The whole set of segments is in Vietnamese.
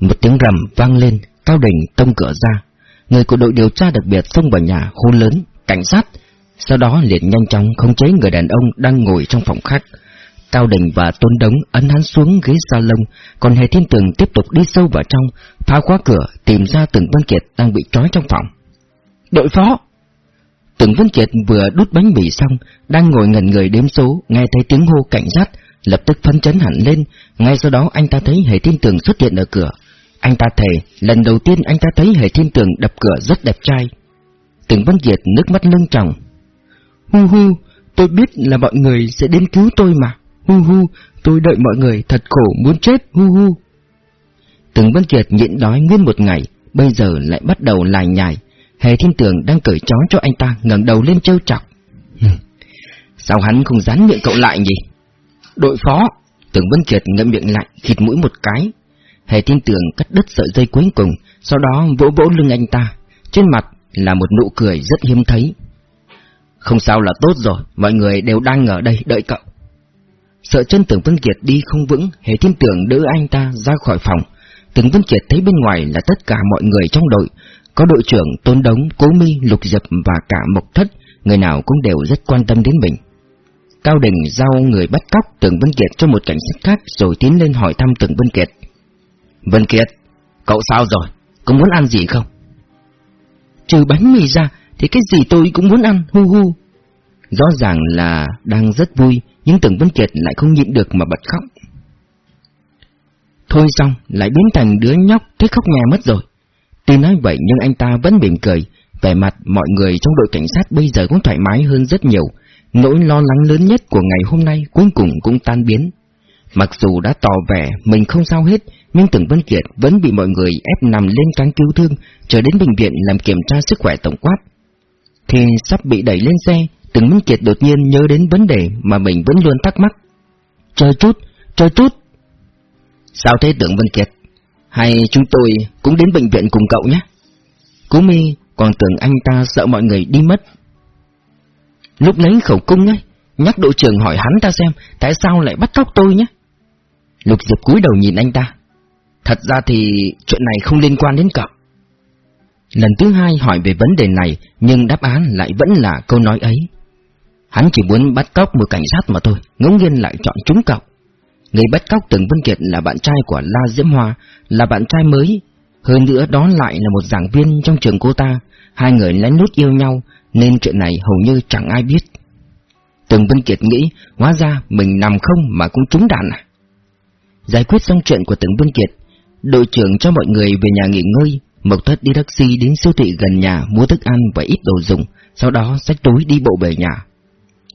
Một tiếng rầm vang lên, Cao Đình tông cửa ra. Người của đội điều tra đặc biệt xông vào nhà hô lớn, cảnh sát. Sau đó liền nhanh chóng khống chế người đàn ông đang ngồi trong phòng khách. Cao Đình và Tôn Đống ấn hắn xuống ghế salon, còn Hề Thiên Tường tiếp tục đi sâu vào trong, phá khóa cửa, tìm ra Tưởng Văn Kiệt đang bị trói trong phòng. Đội phó! Tưởng Văn Kiệt vừa đút bánh mì xong, đang ngồi ngẩn người đếm số, nghe thấy tiếng hô cảnh giác, lập tức phấn chấn hẳn lên, ngay sau đó anh ta thấy Hề Thiên Tường xuất hiện ở cửa. Anh ta thề, lần đầu tiên anh ta thấy Hề Thiên Tường đập cửa rất đẹp trai. Tưởng Văn Kiệt nước mắt lưng tròng. Hu hu, tôi biết là mọi người sẽ đến cứu tôi mà. Hu hu, tôi đợi mọi người thật khổ muốn chết, hu hu. Tưởng Văn Kiệt nhịn đói nguyên một ngày, bây giờ lại bắt đầu lải nhải. Hề Thiên Tường đang cởi trói cho anh ta ngẩng đầu lên trêu chọc. Sao hắn không dán miệng cậu lại nhỉ? Đội phó, Tưởng Vân Kiệt ngậm miệng lại, khịt mũi một cái. Hề tin tưởng cắt đứt sợi dây cuối cùng, sau đó vỗ vỗ lưng anh ta. Trên mặt là một nụ cười rất hiếm thấy. Không sao là tốt rồi, mọi người đều đang ở đây đợi cậu. Sợ chân Tưởng Vân Kiệt đi không vững, Hề tin tưởng đỡ anh ta ra khỏi phòng. Tưởng Vân Kiệt thấy bên ngoài là tất cả mọi người trong đội, có đội trưởng Tôn Đống, Cố Mi, Lục dập và cả Mộc Thất, người nào cũng đều rất quan tâm đến mình. Cao Đình giao người bắt cóc Tưởng Vân Kiệt cho một cảnh sát khác rồi tiến lên hỏi thăm Tưởng Vân Kiệt. Vân Kiệt, cậu sao rồi? Có muốn ăn gì không? Trừ bánh mì ra thì cái gì tôi cũng muốn ăn, hu hu. Rõ ràng là đang rất vui, nhưng Tưởng Vân Kiệt lại không nhịn được mà bật khóc. Thôi xong, lại biến thành đứa nhóc thích khóc nhà mất rồi. Tuy nói vậy nhưng anh ta vẫn mỉm cười, vẻ mặt mọi người trong đội cảnh sát bây giờ cũng thoải mái hơn rất nhiều, Nỗi lo lắng lớn nhất của ngày hôm nay cuối cùng cũng tan biến. Mặc dù đã tỏ vẻ mình không sao hết, nhưng Tưởng Vân Kiệt vẫn bị mọi người ép nằm lên cáng cứu thương, trở đến bệnh viện làm kiểm tra sức khỏe tổng quát. thì sắp bị đẩy lên xe, Tưởng Vân Kiệt đột nhiên nhớ đến vấn đề mà mình vẫn luôn thắc mắc. Chờ chút, chờ chút. Sao thế Tưởng Vân Kiệt? Hay chúng tôi cũng đến bệnh viện cùng cậu nhé? Cú mi còn tưởng anh ta sợ mọi người đi mất Lúc lấy khẩu cung ấy, nhắc đội trưởng hỏi hắn ta xem tại sao lại bắt cóc tôi nhé. Lục Diệp cúi đầu nhìn anh ta. Thật ra thì chuyện này không liên quan đến cậu. Lần thứ hai hỏi về vấn đề này, nhưng đáp án lại vẫn là câu nói ấy. Hắn chỉ muốn bắt cóc một cảnh sát mà thôi, ngẫu nhiên lại chọn chúng cậu. Người bắt cóc Tưởng Vân Kiệt là bạn trai của La Diễm Hoa, là bạn trai mới. Hơn nữa đó lại là một giảng viên trong trường cô ta. Hai người lén lút yêu nhau, nên chuyện này hầu như chẳng ai biết. Tường Vân Kiệt nghĩ, hóa ra mình nằm không mà cũng trúng đạn à. Giải quyết xong chuyện của từng Vân Kiệt, đội trưởng cho mọi người về nhà nghỉ ngơi, Mộc Thất đi taxi đến siêu thị gần nhà mua thức ăn và ít đồ dùng, sau đó xách túi đi bộ về nhà.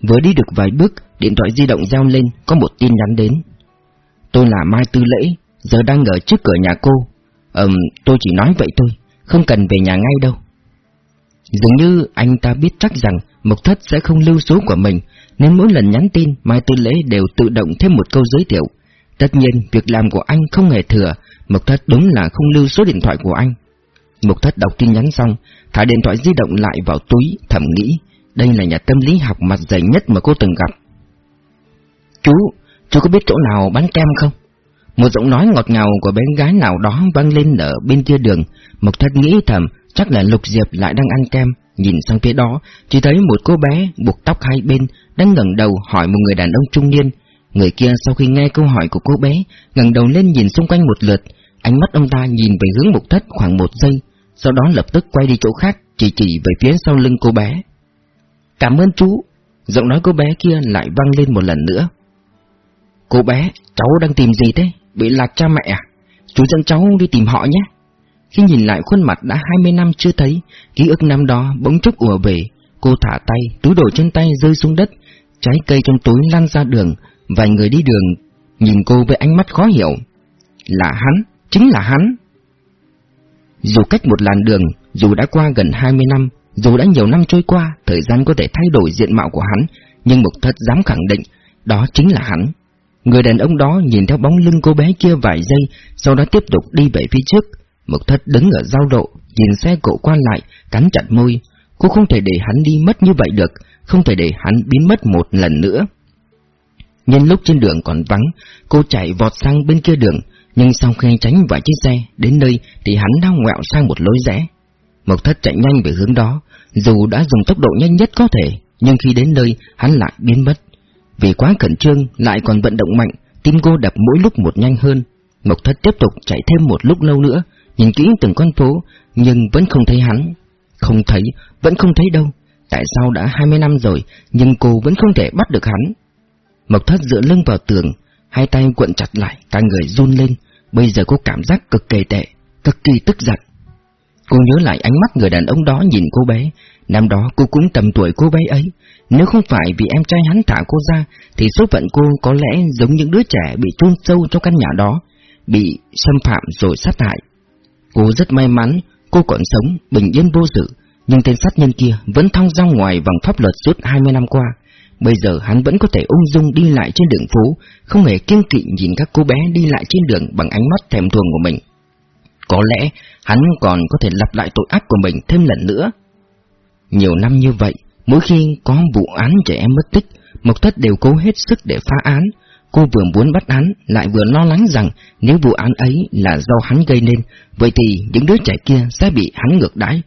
Vừa đi được vài bước, điện thoại di động reo lên, có một tin nhắn đến. Tôi là Mai Tư Lễ, giờ đang ở trước cửa nhà cô. Ừm, tôi chỉ nói vậy thôi, không cần về nhà ngay đâu. Dường như anh ta biết chắc rằng Mộc Thất sẽ không lưu số của mình, nên mỗi lần nhắn tin Mai Tư Lễ đều tự động thêm một câu giới thiệu. Tất nhiên, việc làm của anh không hề thừa, Mộc Thất đúng là không lưu số điện thoại của anh. Mộc Thất đọc tin nhắn xong, thả điện thoại di động lại vào túi, thầm nghĩ, đây là nhà tâm lý học mặt dày nhất mà cô từng gặp. Chú, chú có biết chỗ nào bán kem không? Một giọng nói ngọt ngào của bé gái nào đó vang lên ở bên kia đường, Mộc Thất nghĩ thầm, Chắc là Lục Diệp lại đang ăn kem, nhìn sang phía đó, chỉ thấy một cô bé buộc tóc hai bên, đang ngẩng đầu hỏi một người đàn ông trung niên. Người kia sau khi nghe câu hỏi của cô bé, ngẩng đầu lên nhìn xung quanh một lượt, ánh mắt ông ta nhìn về hướng mục thất khoảng một giây, sau đó lập tức quay đi chỗ khác, chỉ chỉ về phía sau lưng cô bé. Cảm ơn chú, giọng nói cô bé kia lại vang lên một lần nữa. Cô bé, cháu đang tìm gì thế? Bị lạc cha mẹ à? Chú dẫn cháu đi tìm họ nhé. Khi nhìn lại khuôn mặt đã 20 năm chưa thấy, ký ức năm đó bỗng chốc ùa về. Cô thả tay, túi đồ trên tay rơi xuống đất, trái cây trong túi lăn ra đường, vài người đi đường nhìn cô với ánh mắt khó hiểu. Là hắn, chính là hắn. Dù cách một làn đường, dù đã qua gần 20 năm, dù đã nhiều năm trôi qua, thời gian có thể thay đổi diện mạo của hắn, nhưng Mục Thất dám khẳng định, đó chính là hắn. Người đàn ông đó nhìn theo bóng lưng cô bé kia vài giây, sau đó tiếp tục đi về phía trước, Mục thất đứng ở giao độ, nhìn xe cộ qua lại, cắn chặt môi. Cô không thể để hắn đi mất như vậy được, không thể để hắn biến mất một lần nữa. Nhân lúc trên đường còn vắng, cô chạy vọt sang bên kia đường, nhưng sau khi tránh vài chiếc xe đến nơi thì hắn đã ngoẹo sang một lối rẽ. Mộc thất chạy nhanh về hướng đó, dù đã dùng tốc độ nhanh nhất có thể, nhưng khi đến nơi hắn lại biến mất. Vì quá khẩn trương lại còn vận động mạnh, tim cô đập mỗi lúc một nhanh hơn. Mộc thất tiếp tục chạy thêm một lúc lâu nữa, nhìn kỹ từng con phố, nhưng vẫn không thấy hắn. Không thấy, vẫn không thấy đâu. Tại sao đã 20 năm rồi, nhưng cô vẫn không thể bắt được hắn? Mộc thất dựa lưng vào tường, hai tay cuộn chặt lại, cả người run lên. Bây giờ cô cảm giác cực kỳ tệ, cực kỳ tức giận. Cô nhớ lại ánh mắt người đàn ông đó nhìn cô bé, năm đó cô cũng tầm tuổi cô bé ấy. Nếu không phải vì em trai hắn thả cô ra, thì số phận cô có lẽ giống những đứa trẻ bị chôn sâu trong căn nhà đó, bị xâm phạm rồi sát hại. Cô rất may mắn, cô còn sống, bình yên vô sự, nhưng tên sát nhân kia vẫn thong ra ngoài vòng pháp luật suốt 20 năm qua. Bây giờ hắn vẫn có thể ung dung đi lại trên đường phố, không hề kiêng kỵ nhìn các cô bé đi lại trên đường bằng ánh mắt thèm thuồng của mình. Có lẽ hắn còn có thể lặp lại tội ác của mình thêm lần nữa. Nhiều năm như vậy, mỗi khi có vụ án trẻ em mất tích, Mộc Thất đều cố hết sức để phá án. Cô vừa muốn bắt án, lại vừa lo lắng rằng nếu vụ án ấy là do hắn gây nên, vậy thì những đứa trẻ kia sẽ bị hắn ngược đãi.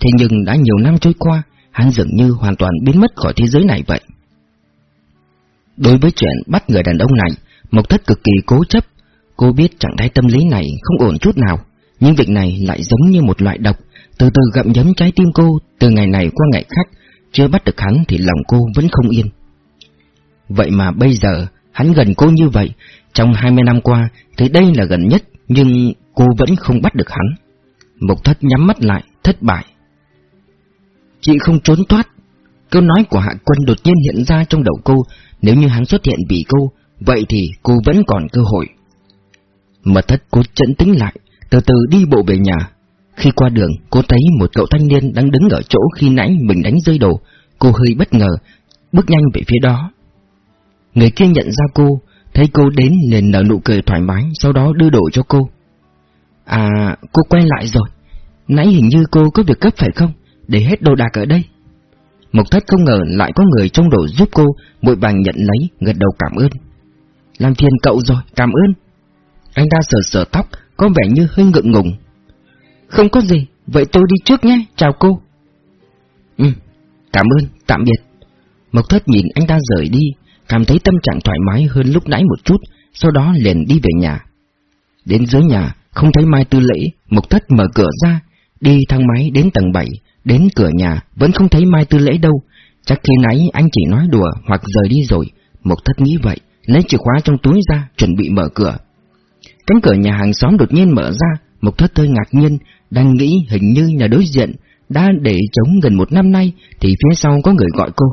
Thế nhưng đã nhiều năm trôi qua, hắn dường như hoàn toàn biến mất khỏi thế giới này vậy. Đối với chuyện bắt người đàn ông này, Mộc Thất cực kỳ cố chấp. Cô biết trạng thái tâm lý này không ổn chút nào, nhưng việc này lại giống như một loại độc, từ từ gặm nhấm trái tim cô, từ ngày này qua ngày khác, chưa bắt được hắn thì lòng cô vẫn không yên. Vậy mà bây giờ, hắn gần cô như vậy, trong 20 năm qua, thì đây là gần nhất, nhưng cô vẫn không bắt được hắn. Mộc Thất nhắm mắt lại, thất bại. Chị không trốn thoát. Câu nói của Hạ Quân đột nhiên hiện ra trong đầu cô, nếu như hắn xuất hiện vì cô, vậy thì cô vẫn còn cơ hội. Mật thất cô chấn tĩnh lại, từ từ đi bộ về nhà. Khi qua đường, cô thấy một cậu thanh niên đang đứng ở chỗ khi nãy mình đánh rơi đồ. Cô hơi bất ngờ, bước nhanh về phía đó. Người kia nhận ra cô, thấy cô đến liền nở nụ cười thoải mái, sau đó đưa đồ cho cô. À, cô quay lại rồi. Nãy hình như cô có việc cấp phải không? Để hết đồ đạc ở đây. Mộc thất không ngờ lại có người trong đổ giúp cô, bội bàng nhận lấy, gật đầu cảm ơn. Làm phiền cậu rồi, cảm ơn. Anh ta sờ sờ tóc, có vẻ như hơi ngượng ngùng. Không có gì, vậy tôi đi trước nhé, chào cô. Ừ, cảm ơn, tạm biệt. Mộc thất nhìn anh ta rời đi, cảm thấy tâm trạng thoải mái hơn lúc nãy một chút, sau đó liền đi về nhà. Đến dưới nhà, không thấy Mai Tư Lễ, Mộc thất mở cửa ra, đi thang máy đến tầng 7, đến cửa nhà vẫn không thấy Mai Tư Lễ đâu, chắc khi nãy anh chỉ nói đùa hoặc rời đi rồi, Mộc thất nghĩ vậy, lấy chìa khóa trong túi ra, chuẩn bị mở cửa. Cánh cửa nhà hàng xóm đột nhiên mở ra, Mộc Thất hơi ngạc nhiên, đang nghĩ hình như nhà đối diện đã để trống gần một năm nay thì phía sau có người gọi cô.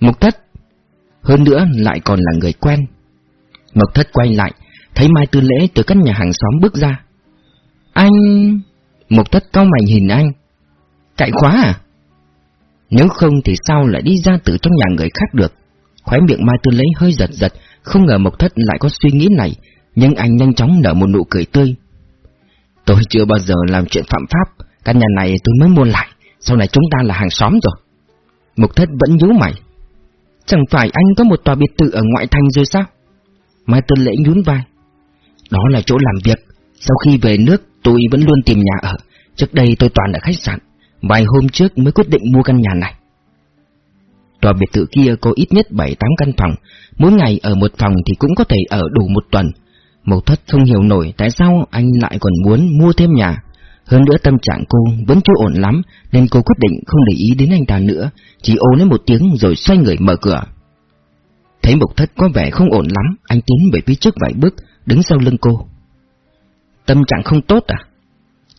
Mộc Thất, hơn nữa lại còn là người quen. Mộc Thất quay lại, thấy Mai Tư Lễ từ căn nhà hàng xóm bước ra. Anh... Mộc Thất cao mày nhìn anh. Chạy khóa à? Nếu không thì sao lại đi ra từ trong nhà người khác được? Khóe miệng Mai Tư lấy hơi giật giật, không ngờ Mộc Thất lại có suy nghĩ này, nhưng anh nhanh chóng nở một nụ cười tươi. Tôi chưa bao giờ làm chuyện phạm pháp, căn nhà này tôi mới mua lại, sau này chúng ta là hàng xóm rồi. Mộc thất vẫn nhíu mày. Chẳng phải anh có một tòa biệt thự ở ngoại thành rồi sao? Mai Tư Lễ nhún vai. Đó là chỗ làm việc, sau khi về nước tôi vẫn luôn tìm nhà ở, trước đây tôi toàn ở khách sạn, vài hôm trước mới quyết định mua căn nhà này. Tòa biệt thự kia có ít nhất 7-8 căn phòng, mỗi ngày ở một phòng thì cũng có thể ở đủ một tuần, Mộc thất không hiểu nổi tại sao anh lại còn muốn mua thêm nhà. Hơn nữa tâm trạng cô vẫn chưa ổn lắm, nên cô quyết định không để ý đến anh ta nữa, chỉ ô lên một tiếng rồi xoay người mở cửa. Thấy Mộc thất có vẻ không ổn lắm, anh tiến về phía trước vài bước, đứng sau lưng cô. Tâm trạng không tốt à?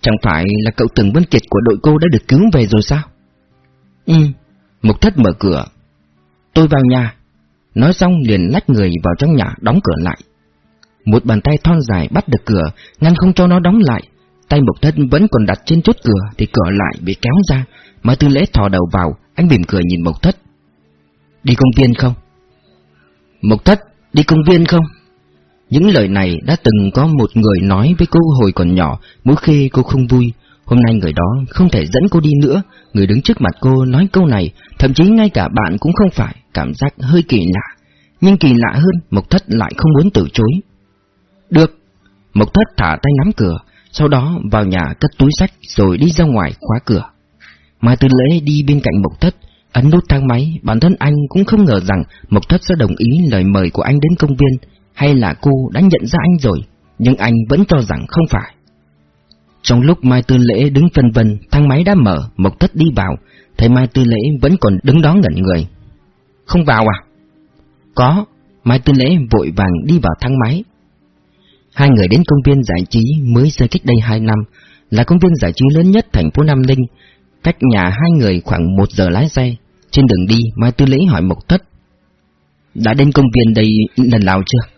Chẳng phải là cậu từng Vân Kiệt của đội cô đã được cứu về rồi sao? Ừ, Mộc thất mở cửa. Tôi vào nhà. Nói xong liền lách người vào trong nhà đóng cửa lại. Một bàn tay thon dài bắt được cửa, ngăn không cho nó đóng lại. Tay Mộc Thất vẫn còn đặt trên chốt cửa thì cửa lại bị kéo ra. Mà Tư Lễ thò đầu vào, anh mỉm cười nhìn Mộc Thất. Đi công viên không? Mộc Thất, đi công viên không? Những lời này đã từng có một người nói với cô hồi còn nhỏ, mỗi khi cô không vui. Hôm nay người đó không thể dẫn cô đi nữa, người đứng trước mặt cô nói câu này, thậm chí ngay cả bạn cũng không phải, cảm giác hơi kỳ lạ. Nhưng kỳ lạ hơn, Mộc Thất lại không muốn từ chối. Được. Mộc Thất thả tay nắm cửa, sau đó vào nhà cất túi sách rồi đi ra ngoài khóa cửa. Mai Tư Lễ đi bên cạnh Mộc Thất, ấn nút thang máy, bản thân anh cũng không ngờ rằng Mộc Thất sẽ đồng ý lời mời của anh đến công viên, hay là cô đã nhận ra anh rồi, nhưng anh vẫn cho rằng không phải. Trong lúc Mai Tư Lễ đứng phân vân, thang máy đã mở, Mộc Thất đi vào, thấy Mai Tư Lễ vẫn còn đứng đó ngẩn người. Không vào à? Có, Mai Tư Lễ vội vàng đi vào thang máy. Hai người đến công viên giải trí mới xây cách đây hai năm, là công viên giải trí lớn nhất thành phố Nam Ninh, cách nhà hai người khoảng một giờ lái xe. Trên đường đi, Mai Tư Lễ hỏi Mộc Thất. Đã đến công viên đây lần nào chưa?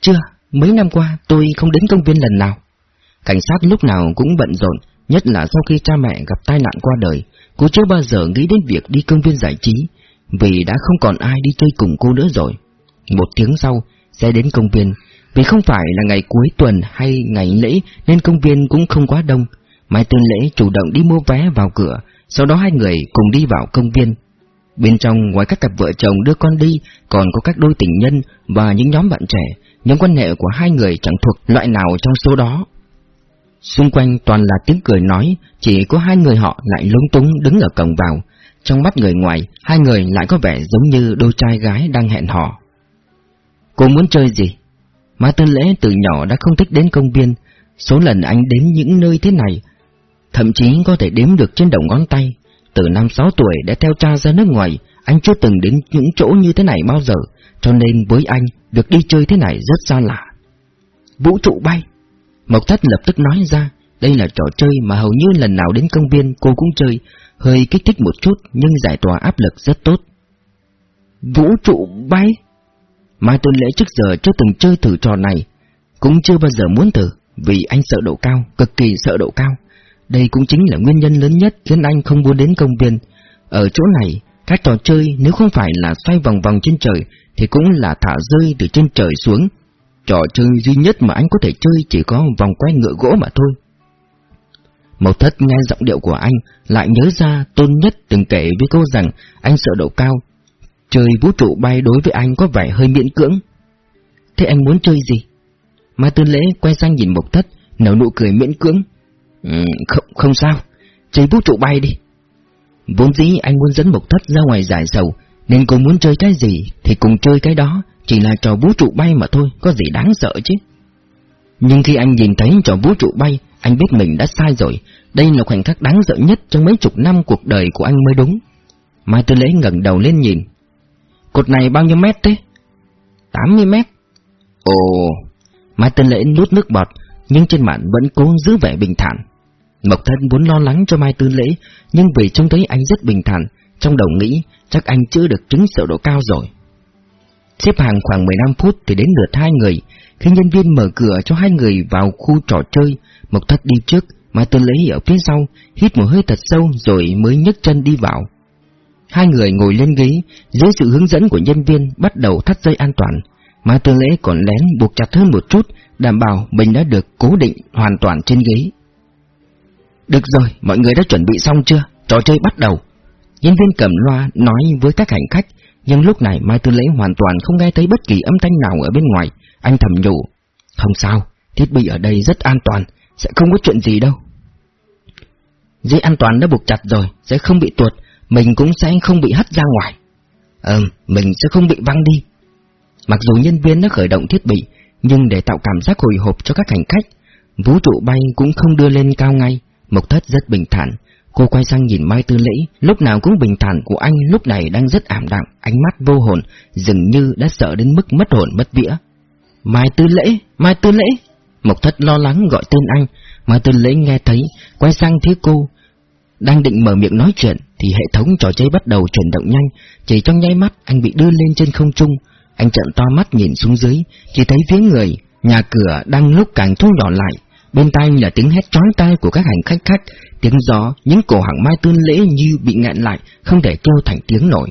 Chưa, mấy năm qua tôi không đến công viên lần nào. Cảnh sát lúc nào cũng bận rộn, nhất là sau khi cha mẹ gặp tai nạn qua đời, cô chưa bao giờ nghĩ đến việc đi công viên giải trí, vì đã không còn ai đi chơi cùng cô nữa rồi. Một tiếng sau, sẽ đến công viên, vì không phải là ngày cuối tuần hay ngày lễ nên công viên cũng không quá đông. Mai Tư Lễ chủ động đi mua vé vào cửa, sau đó hai người cùng đi vào công viên. Bên trong ngoài các cặp vợ chồng đưa con đi, còn có các đôi tình nhân và những nhóm bạn trẻ, những quan hệ của hai người chẳng thuộc loại nào trong số đó. Xung quanh toàn là tiếng cười nói, chỉ có hai người họ lại lúng túng đứng ở cổng vào. Trong mắt người ngoài, hai người lại có vẻ giống như đôi trai gái đang hẹn hò. Cô muốn chơi gì? Má tân Lễ từ nhỏ đã không thích đến công viên, số lần anh đến những nơi thế này, thậm chí có thể đếm được trên đầu ngón tay. Từ năm sáu tuổi đã theo cha ra nước ngoài, anh chưa từng đến những chỗ như thế này bao giờ, cho nên với anh, việc đi chơi thế này rất xa lạ. Vũ trụ bay Mộc Thất lập tức nói ra, đây là trò chơi mà hầu như lần nào đến công viên cô cũng chơi, hơi kích thích một chút nhưng giải tỏa áp lực rất tốt. Vũ trụ bay? Mai Tuân Lễ trước giờ chưa từng chơi thử trò này, cũng chưa bao giờ muốn thử, vì anh sợ độ cao, cực kỳ sợ độ cao. Đây cũng chính là nguyên nhân lớn nhất khiến anh không muốn đến công viên. Ở chỗ này, các trò chơi nếu không phải là xoay vòng vòng trên trời thì cũng là thả rơi từ trên trời xuống. Trò chơi duy nhất mà anh có thể chơi chỉ có vòng quay ngựa gỗ mà thôi. Mộc thất nghe giọng điệu của anh, lại nhớ ra Tôn Nhất từng kể với cô rằng anh sợ độ cao. Chơi vũ trụ bay đối với anh có vẻ hơi miễn cưỡng. Thế anh muốn chơi gì? Mai Tư Lễ quay sang nhìn Mộc thất, nở nụ cười miễn cưỡng. Ừ, không, không sao, chơi vũ trụ bay đi. Vốn dĩ anh muốn dẫn Mộc thất ra ngoài giải sầu, nên cô muốn chơi cái gì thì cùng chơi cái đó, chỉ là trò vũ trụ bay mà thôi, có gì đáng sợ chứ. Nhưng khi anh nhìn thấy trò vũ trụ bay, anh biết mình đã sai rồi, đây là khoảnh khắc đáng sợ nhất trong mấy chục năm cuộc đời của anh mới đúng. Mai Tư Lễ ngẩng đầu lên nhìn. Cột này bao nhiêu mét thế? 80 mét. Ồ, Mai Tư Lễ nuốt nước bọt, nhưng trên mặt vẫn cố giữ vẻ bình thản. Mộc Thân muốn lo lắng cho Mai Tư Lễ, nhưng vì trông thấy anh rất bình thản, trong đầu nghĩ chắc anh chưa được chứng sợ độ cao rồi. Xếp hàng khoảng 15 phút thì đến lượt hai người, khi nhân viên mở cửa cho hai người vào khu trò chơi, Mộc Thất đi trước, mà tôi Lễ ở phía sau, hít một hơi thật sâu rồi mới nhấc chân đi vào. Hai người ngồi lên ghế, dưới sự hướng dẫn của nhân viên bắt đầu thắt dây an toàn. mà Tư Lễ còn lén buộc chặt hơn một chút, đảm bảo mình đã được cố định hoàn toàn trên ghế. Được rồi, mọi người đã chuẩn bị xong chưa? Trò chơi bắt đầu. Nhân viên cầm loa nói với các hành khách, nhưng lúc này Mai Tư Lễ hoàn toàn không nghe thấy bất kỳ âm thanh nào ở bên ngoài. Anh thầm nhủ, không sao, thiết bị ở đây rất an toàn, sẽ không có chuyện gì đâu. Dây an toàn đã buộc chặt rồi, sẽ không bị tuột, mình cũng sẽ không bị hất ra ngoài. Ừm, mình sẽ không bị văng đi. Mặc dù nhân viên đã khởi động thiết bị, nhưng để tạo cảm giác hồi hộp cho các hành khách, vũ trụ bay cũng không đưa lên cao ngay, Mộc Thất rất bình thản. Cô quay sang nhìn Mai Tư Lễ, lúc nào cũng bình thản của anh lúc này đang rất ảm đạm, ánh mắt vô hồn, dường như đã sợ đến mức mất hồn mất vía. Mai Tư Lễ, Mai Tư Lễ! Mộc Thất lo lắng gọi tên anh, Mai Tư Lễ nghe thấy, quay sang phía cô. Đang định mở miệng nói chuyện, thì hệ thống trò chơi bắt đầu chuyển động nhanh, chỉ trong nháy mắt anh bị đưa lên trên không trung. Anh trợn to mắt nhìn xuống dưới, chỉ thấy phía người, nhà cửa đang lúc càng thu nhỏ lại, Bên tai là tiếng hét chói tai của các hành khách khác, tiếng gió, những cổ hàng mai tương lễ như bị ngạn lại, không thể kêu thành tiếng nổi.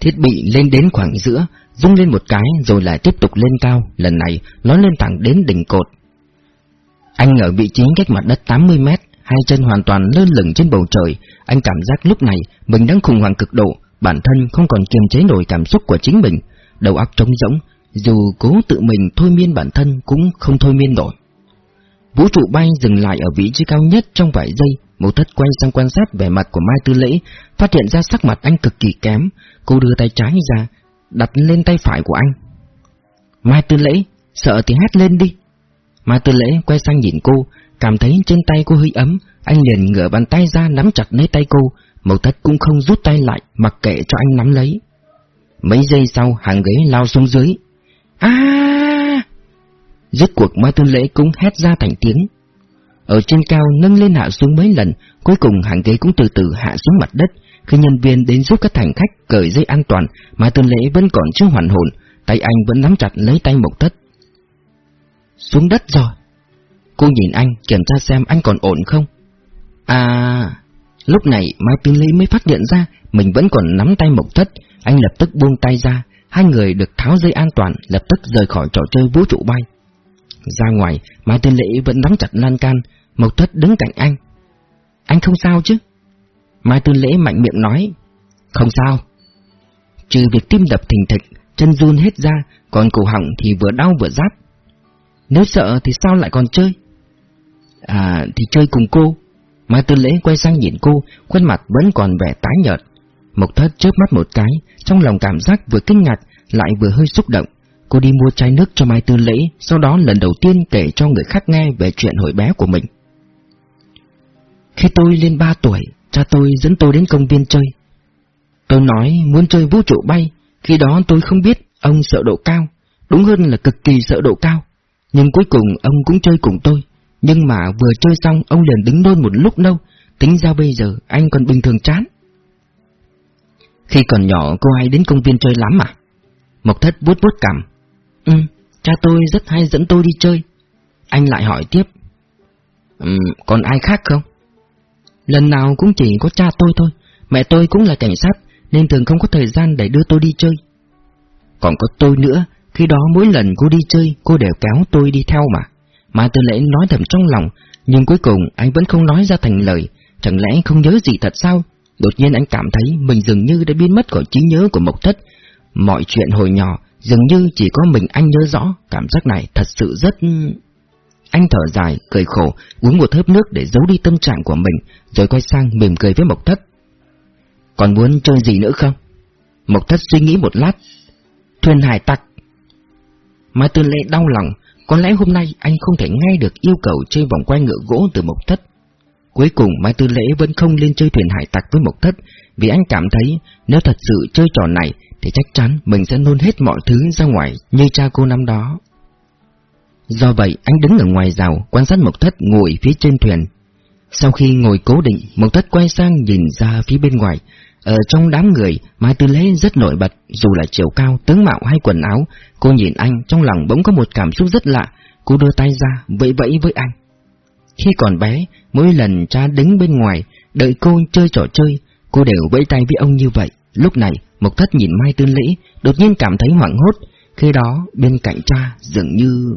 Thiết bị lên đến khoảng giữa, rung lên một cái rồi lại tiếp tục lên cao, lần này nó lên thẳng đến đỉnh cột. Anh ở vị trí cách mặt đất 80 mét, hai chân hoàn toàn lơ lửng trên bầu trời, anh cảm giác lúc này mình đang khủng hoảng cực độ, bản thân không còn kiềm chế nổi cảm xúc của chính mình, đầu óc trống rỗng, dù cố tự mình thôi miên bản thân cũng không thôi miên nổi. Vũ trụ bay dừng lại ở vị trí cao nhất trong vài giây, Mộc Thất quay sang quan sát vẻ mặt của Mai Tư Lễ, phát hiện ra sắc mặt anh cực kỳ kém, cô đưa tay trái ra, đặt lên tay phải của anh. Mai Tư Lễ, sợ thì hét lên đi. Mai Tư Lễ quay sang nhìn cô, cảm thấy trên tay cô hơi ấm, anh liền ngửa bàn tay ra nắm chặt lấy tay cô, Mộc Thất cũng không rút tay lại, mặc kệ cho anh nắm lấy. Mấy giây sau, hàng ghế lao xuống dưới. À! Rốt cuộc Mai Tư Lễ cũng hét ra thành tiếng. Ở trên cao nâng lên hạ xuống mấy lần, cuối cùng hàng ghế cũng từ từ hạ xuống mặt đất. Khi nhân viên đến giúp các thành khách cởi dây an toàn, Mai Tư Lễ vẫn còn chưa hoàn hồn, tay anh vẫn nắm chặt lấy tay Mộc Thất. Xuống đất rồi. Cô nhìn anh, kiểm tra xem anh còn ổn không. À... Lúc này Mai Tư Lễ mới phát hiện ra mình vẫn còn nắm tay Mộc Thất, anh lập tức buông tay ra, hai người được tháo dây an toàn, lập tức rời khỏi trò chơi vũ trụ bay. Ra ngoài, Mai Tư Lễ vẫn nắm chặt lan can, Mộc Thất đứng cạnh anh. Anh không sao chứ? Mai Tư Lễ mạnh miệng nói, không sao. Trừ việc tim đập thình thịch, chân run hết ra, còn cổ họng thì vừa đau vừa rát. Nếu sợ thì sao lại còn chơi? À, thì chơi cùng cô. Mai Tư Lễ quay sang nhìn cô, khuôn mặt vẫn còn vẻ tái nhợt. Mộc Thất chớp mắt một cái, trong lòng cảm giác vừa kinh ngạc, lại vừa hơi xúc động. Cô đi mua chai nước cho Mai Tư Lễ, sau đó lần đầu tiên kể cho người khác nghe về chuyện hồi bé của mình. Khi tôi lên 3 tuổi, cha tôi dẫn tôi đến công viên chơi. Tôi nói muốn chơi vũ trụ bay, khi đó tôi không biết ông sợ độ cao, đúng hơn là cực kỳ sợ độ cao. Nhưng cuối cùng ông cũng chơi cùng tôi, nhưng mà vừa chơi xong ông liền đứng đôn một lúc lâu, tính ra bây giờ anh còn bình thường chán. Khi còn nhỏ cô hay đến công viên chơi lắm à? Mộc thất vuốt vuốt cằm. Cha tôi rất hay dẫn tôi đi chơi. Anh lại hỏi tiếp. Um, còn ai khác không? Lần nào cũng chỉ có cha tôi thôi, mẹ tôi cũng là cảnh sát, nên thường không có thời gian để đưa tôi đi chơi. Còn có tôi nữa, khi đó mỗi lần cô đi chơi, cô đều kéo tôi đi theo mà. Mà tư lễ nói thầm trong lòng, nhưng cuối cùng anh vẫn không nói ra thành lời, chẳng lẽ không nhớ gì thật sao? Đột nhiên anh cảm thấy mình dường như đã biến mất khỏi trí nhớ của Mộc Thất. Mọi chuyện hồi nhỏ dường như chỉ có mình anh nhớ rõ, cảm giác này thật sự rất... Anh thở dài, cười khổ, uống một hớp nước để giấu đi tâm trạng của mình, rồi quay sang mỉm cười với Mộc Thất. Còn muốn chơi gì nữa không? Mộc Thất suy nghĩ một lát. Thuyền hải tặc. Mai Tư Lệ đau lòng, có lẽ hôm nay anh không thể nghe được yêu cầu chơi vòng quay ngựa gỗ từ Mộc Thất. Cuối cùng Mai Tư Lễ vẫn không lên chơi thuyền hải tặc với Mộc Thất, vì anh cảm thấy nếu thật sự chơi trò này thì chắc chắn mình sẽ nôn hết mọi thứ ra ngoài như cha cô năm đó. Do vậy anh đứng ở ngoài rào quan sát Mộc Thất ngồi phía trên thuyền. Sau khi ngồi cố định, Mộc Thất quay sang nhìn ra phía bên ngoài. Ở trong đám người, Mai Tư Lễ rất nổi bật, dù là chiều cao, tướng mạo hay quần áo. Cô nhìn anh, trong lòng bỗng có một cảm xúc rất lạ. Cô đưa tay ra, vẫy vẫy với anh. Khi còn bé, mỗi lần cha đứng bên ngoài, đợi cô chơi trò chơi, cô đều vẫy tay với ông như vậy. Lúc này, Mộc Thất nhìn Mai Tư Lễ, đột nhiên cảm thấy hoảng hốt. Khi đó, bên cạnh cha dường như...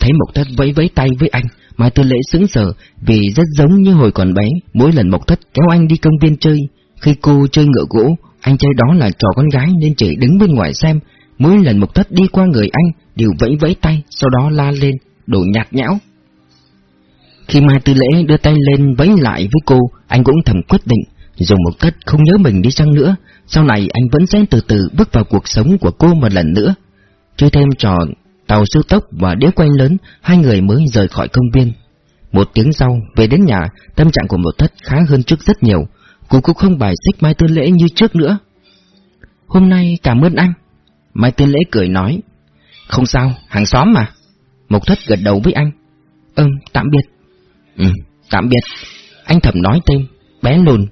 Thấy Mộc Thất vẫy vẫy tay với anh, Mai Tư Lễ sững sờ vì rất giống như hồi còn bé, mỗi lần Mộc Thất kéo anh đi công viên chơi. Khi cô chơi ngựa gỗ, anh chơi đó là trò con gái nên chỉ đứng bên ngoài xem. Mỗi lần Mộc Thất đi qua người anh, đều vẫy vẫy tay, sau đó la lên, đồ nhạt nhẽo. Khi Mai Tư Lễ đưa tay lên vẫy lại với cô, anh cũng thầm quyết định, dù một cách không nhớ mình đi chăng nữa, sau này anh vẫn sẽ từ từ bước vào cuộc sống của cô một lần nữa. Chơi thêm trò tàu siêu tốc và đĩa quay lớn, hai người mới rời khỏi công viên. Một tiếng sau, về đến nhà, tâm trạng của một thất khá hơn trước rất nhiều, cô cũng không bài xích Mai Tư Lễ như trước nữa. Hôm nay cảm ơn anh. Mai Tư Lễ cười nói, không sao, hàng xóm mà. Một thất gật đầu với anh. Ừm, tạm biệt. Ừ, tạm biệt. Anh thầm nói tên, bé lùn.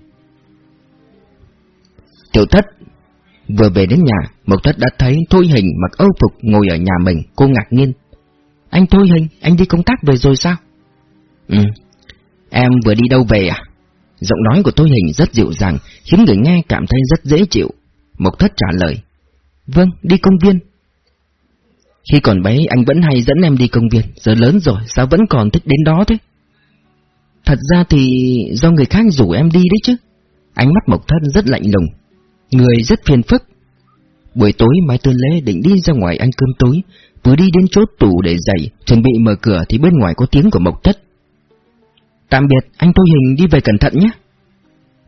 Tiểu thất Vừa về đến nhà, Mộc Thất đã thấy Thôi Hình mặc âu phục ngồi ở nhà mình, cô ngạc nhiên. Anh Thôi Hình, anh đi công tác về rồi sao? Ừ, em vừa đi đâu về à? Giọng nói của Thôi Hình rất dịu dàng, khiến người nghe cảm thấy rất dễ chịu. Mộc Thất trả lời. Vâng, đi công viên. Khi còn bé anh vẫn hay dẫn em đi công viên, giờ lớn rồi, sao vẫn còn thích đến đó thế? Thật ra thì do người khác rủ em đi đấy chứ. Ánh mắt Mộc Thất rất lạnh lùng. Người rất phiền phức. Buổi tối Mai Tư Lễ định đi ra ngoài ăn cơm tối, vừa đi đến chốt tủ để giày, chuẩn bị mở cửa thì bên ngoài có tiếng của Mộc Thất. Tạm biệt, anh Tô Hình đi về cẩn thận nhé.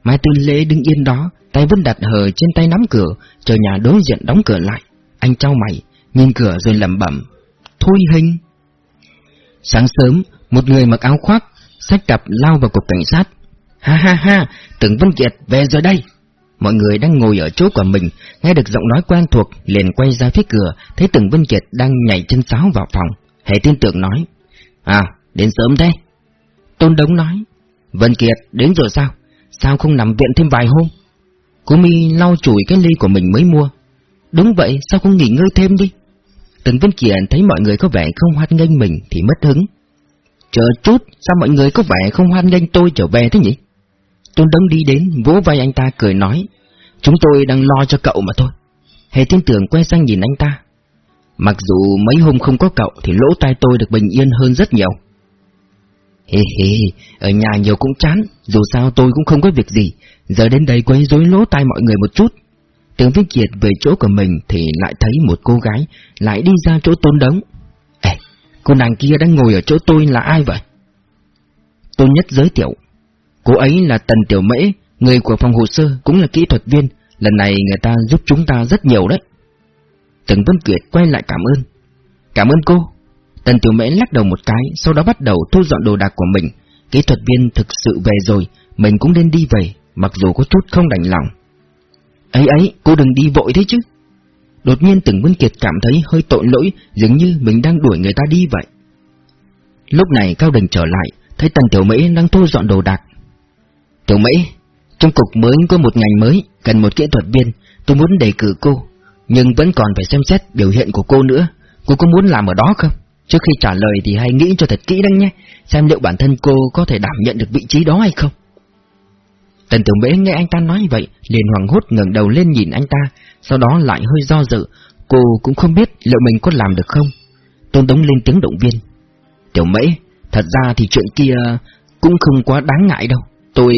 Mai Tư Lễ đứng yên đó, tay vẫn đặt hờ trên tay nắm cửa, chờ nhà đối diện đóng cửa lại. Anh trao mày, nhìn cửa rồi lẩm bẩm. Thôi Hình. Sáng sớm, một người mặc áo khoác, sách cặp lao vào cục cảnh sát. Ha ha ha, Tưởng Vân Kiệt về rồi đây. Mọi người đang ngồi ở chỗ của mình, nghe được giọng nói quen thuộc, liền quay ra phía cửa, thấy Từng Vân Kiệt đang nhảy chân sáo vào phòng. Hệ tin tưởng nói, À, đến sớm thế. Tôn Đống nói, Vân Kiệt, đến rồi sao? Sao không nằm viện thêm vài hôm? Cô mi lau chùi cái ly của mình mới mua. Đúng vậy, sao không nghỉ ngơi thêm đi? Từng Vân Kiệt thấy mọi người có vẻ không hoan nghênh mình thì mất hứng. Chờ chút, sao mọi người có vẻ không hoan nghênh tôi trở về thế nhỉ? Tôn Đống đi đến, vỗ vai anh ta cười nói, chúng tôi đang lo cho cậu mà thôi. Hề thiên tưởng quay sang nhìn anh ta. Mặc dù mấy hôm không có cậu thì lỗ tai tôi được bình yên hơn rất nhiều. Hê hê, ở nhà nhiều cũng chán, dù sao tôi cũng không có việc gì, giờ đến đây quấy rối lỗ tai mọi người một chút. Tưởng Viết Kiệt về chỗ của mình thì lại thấy một cô gái lại đi ra chỗ tôn đống. Ê, cô nàng kia đang ngồi ở chỗ tôi là ai vậy? Tôn Nhất giới thiệu. Cô ấy là Tần Tiểu Mễ, người của phòng hồ sơ, cũng là kỹ thuật viên. Lần này người ta giúp chúng ta rất nhiều đấy. Tần Vân Kiệt quay lại cảm ơn. Cảm ơn cô. Tần Tiểu Mễ lắc đầu một cái, sau đó bắt đầu thu dọn đồ đạc của mình. Kỹ thuật viên thực sự về rồi, mình cũng nên đi về, mặc dù có chút không đành lòng. Ấy ấy, cô đừng đi vội thế chứ. Đột nhiên Tần Vân Kiệt cảm thấy hơi tội lỗi, dường như mình đang đuổi người ta đi vậy. Lúc này Cao Đình trở lại, thấy Tần Tiểu Mễ đang thu dọn đồ đạc, Tiểu Mỹ, trong cục mới có một ngành mới, cần một kỹ thuật viên, tôi muốn đề cử cô, nhưng vẫn còn phải xem xét biểu hiện của cô nữa. Cô có muốn làm ở đó không? Trước khi trả lời thì hãy nghĩ cho thật kỹ đăng nhé, xem liệu bản thân cô có thể đảm nhận được vị trí đó hay không. Tần Tiểu Mễ nghe anh ta nói vậy, liền hoàng hốt ngẩng đầu lên nhìn anh ta, sau đó lại hơi do dự, cô cũng không biết liệu mình có làm được không. Tôn Đống lên tiếng động viên. Tiểu Mễ, thật ra thì chuyện kia cũng không quá đáng ngại đâu. Tôi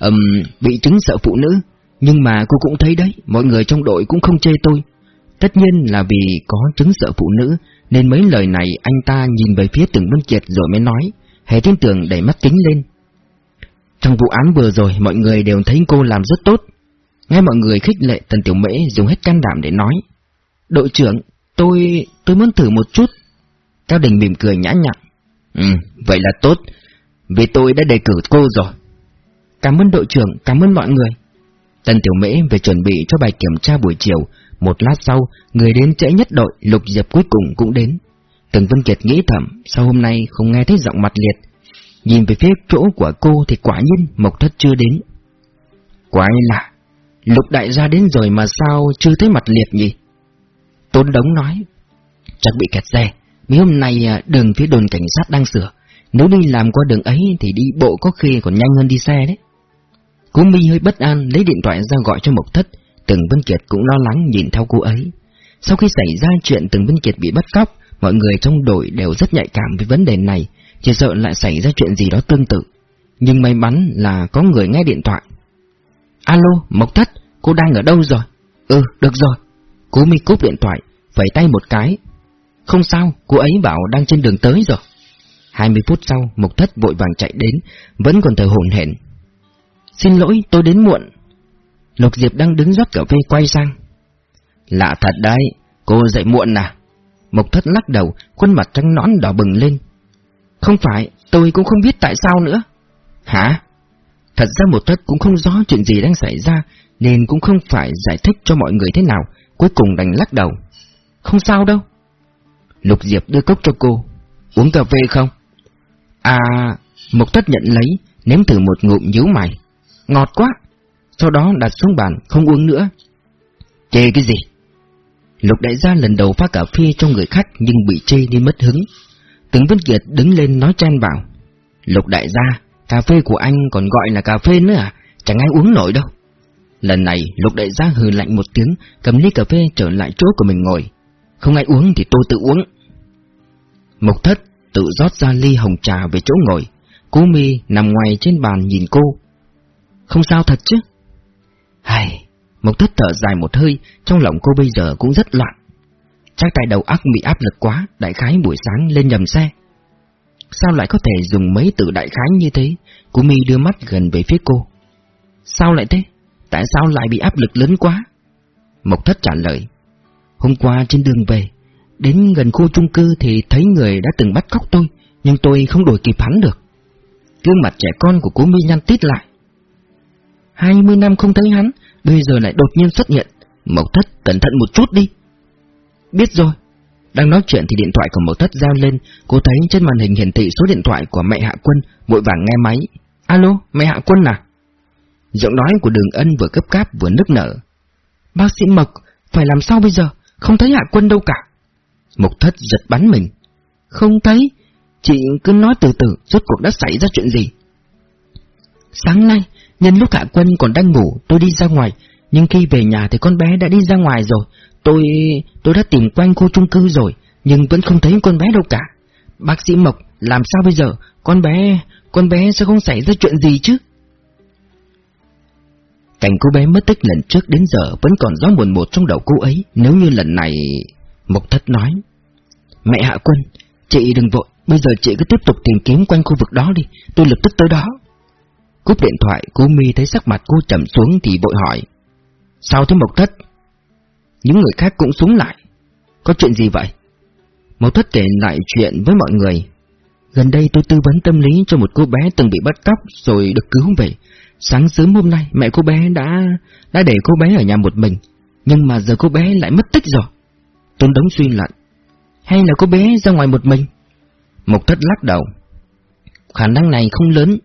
um, bị chứng sợ phụ nữ, nhưng mà cô cũng thấy đấy, mọi người trong đội cũng không chê tôi. Tất nhiên là vì có chứng sợ phụ nữ, nên mấy lời này anh ta nhìn về phía từng Vân Kiệt rồi mới nói, hề tin tưởng đẩy mắt kính lên. Trong vụ án vừa rồi, mọi người đều thấy cô làm rất tốt. Nghe mọi người khích lệ Tần Tiểu Mễ dùng hết can đảm để nói. Đội trưởng, tôi... tôi muốn thử một chút. Cao Đình mỉm cười nhã nhặn. Ừ, vậy là tốt, vì tôi đã đề cử cô rồi. Cảm ơn đội trưởng, cảm ơn mọi người. Tần Tiểu Mễ về chuẩn bị cho bài kiểm tra buổi chiều. Một lát sau, người đến trễ nhất đội, Lục Diệp cuối cùng cũng đến. Tần Vân Kiệt nghĩ thầm, sau hôm nay không nghe thấy giọng mặt liệt. Nhìn về phía chỗ của cô thì quả nhiên Mộc Thất chưa đến. Quái lạ, Lục Đại gia đến rồi mà sao chưa thấy mặt liệt nhỉ? Tôn Đống nói, chắc bị kẹt xe, mấy hôm nay à, đường phía đồn cảnh sát đang sửa. Nếu đi làm qua đường ấy thì đi bộ có khi còn nhanh hơn đi xe đấy. Cô Mi hơi bất an lấy điện thoại ra gọi cho Mộc Thất, Từng Vân Kiệt cũng lo lắng nhìn theo cô ấy. Sau khi xảy ra chuyện Từng Vân Kiệt bị bắt cóc, mọi người trong đội đều rất nhạy cảm với vấn đề này, chỉ sợ lại xảy ra chuyện gì đó tương tự. Nhưng may mắn là có người nghe điện thoại. Alo, Mộc Thất, cô đang ở đâu rồi? Ừ, được rồi. Cô Mi cúp điện thoại, vẫy tay một cái. Không sao, cô ấy bảo đang trên đường tới rồi. 20 phút sau, Mộc Thất vội vàng chạy đến, vẫn còn thở hổn hển, Xin lỗi, tôi đến muộn. Lục Diệp đang đứng rót cà phê quay sang. Lạ thật đấy, cô dậy muộn à? Mộc thất lắc đầu, khuôn mặt trắng nõn đỏ bừng lên. Không phải, tôi cũng không biết tại sao nữa. Hả? Thật ra một thất cũng không rõ chuyện gì đang xảy ra, nên cũng không phải giải thích cho mọi người thế nào, cuối cùng đành lắc đầu. Không sao đâu. Lục Diệp đưa cốc cho cô. Uống cà phê không? À, Mộc thất nhận lấy, nếm thử một ngụm nhíu mày ngọt quá. Sau đó đặt xuống bàn, không uống nữa. Chê cái gì? Lục đại gia lần đầu pha cà phê cho người khách nhưng bị chê nên mất hứng. Tướng Vân Kiệt đứng lên nói chen vào. Lục đại gia, cà phê của anh còn gọi là cà phê nữa à? Chẳng ai uống nổi đâu. Lần này lục đại gia hừ lạnh một tiếng, cầm ly cà phê trở lại chỗ của mình ngồi. Không ai uống thì tôi tự uống. Mộc thất tự rót ra ly hồng trà về chỗ ngồi. Cố mi nằm ngoài trên bàn nhìn cô, không sao thật chứ? Hay, Mộc thất thở dài một hơi, trong lòng cô bây giờ cũng rất loạn. Chắc tại đầu óc bị áp lực quá, đại khái buổi sáng lên nhầm xe. Sao lại có thể dùng mấy từ đại khái như thế? Cô mi đưa mắt gần về phía cô. Sao lại thế? Tại sao lại bị áp lực lớn quá? Mộc thất trả lời. Hôm qua trên đường về, đến gần khu chung cư thì thấy người đã từng bắt cóc tôi, nhưng tôi không đổi kịp hắn được. Gương mặt trẻ con của cô mi nhăn tít lại. Hai mươi năm không thấy hắn, bây giờ lại đột nhiên xuất hiện. Mộc thất cẩn thận một chút đi. Biết rồi. Đang nói chuyện thì điện thoại của Mộc thất giao lên, cô thấy trên màn hình hiển thị số điện thoại của mẹ Hạ Quân, vội vàng nghe máy. Alo, mẹ Hạ Quân à? Giọng nói của đường ân vừa cấp cáp vừa nức nở. Bác sĩ Mộc, phải làm sao bây giờ? Không thấy Hạ Quân đâu cả. Mộc thất giật bắn mình. Không thấy, chị cứ nói từ từ, rốt cuộc đã xảy ra chuyện gì? Sáng nay, nhân lúc Hạ Quân còn đang ngủ, tôi đi ra ngoài, nhưng khi về nhà thì con bé đã đi ra ngoài rồi. Tôi... tôi đã tìm quanh khu chung cư rồi, nhưng vẫn không thấy con bé đâu cả. Bác sĩ Mộc, làm sao bây giờ? Con bé... con bé sẽ không xảy ra chuyện gì chứ? Cảnh cô bé mất tích lần trước đến giờ vẫn còn rõ buồn một trong đầu cô ấy, nếu như lần này... Mộc thất nói. Mẹ Hạ Quân, chị đừng vội, bây giờ chị cứ tiếp tục tìm kiếm quanh khu vực đó đi, tôi lập tức tới đó. Cúp điện thoại, cô mi thấy sắc mặt cô trầm xuống thì vội hỏi. Sao thế Mộc thất? Những người khác cũng xuống lại. Có chuyện gì vậy? Mộc thất kể lại chuyện với mọi người. Gần đây tôi tư vấn tâm lý cho một cô bé từng bị bắt cóc rồi được cứu về. Sáng sớm hôm nay mẹ cô bé đã đã để cô bé ở nhà một mình, nhưng mà giờ cô bé lại mất tích rồi. Tôn Đống suy lặn. Hay là cô bé ra ngoài một mình? Mộc thất lắc đầu. Khả năng này không lớn.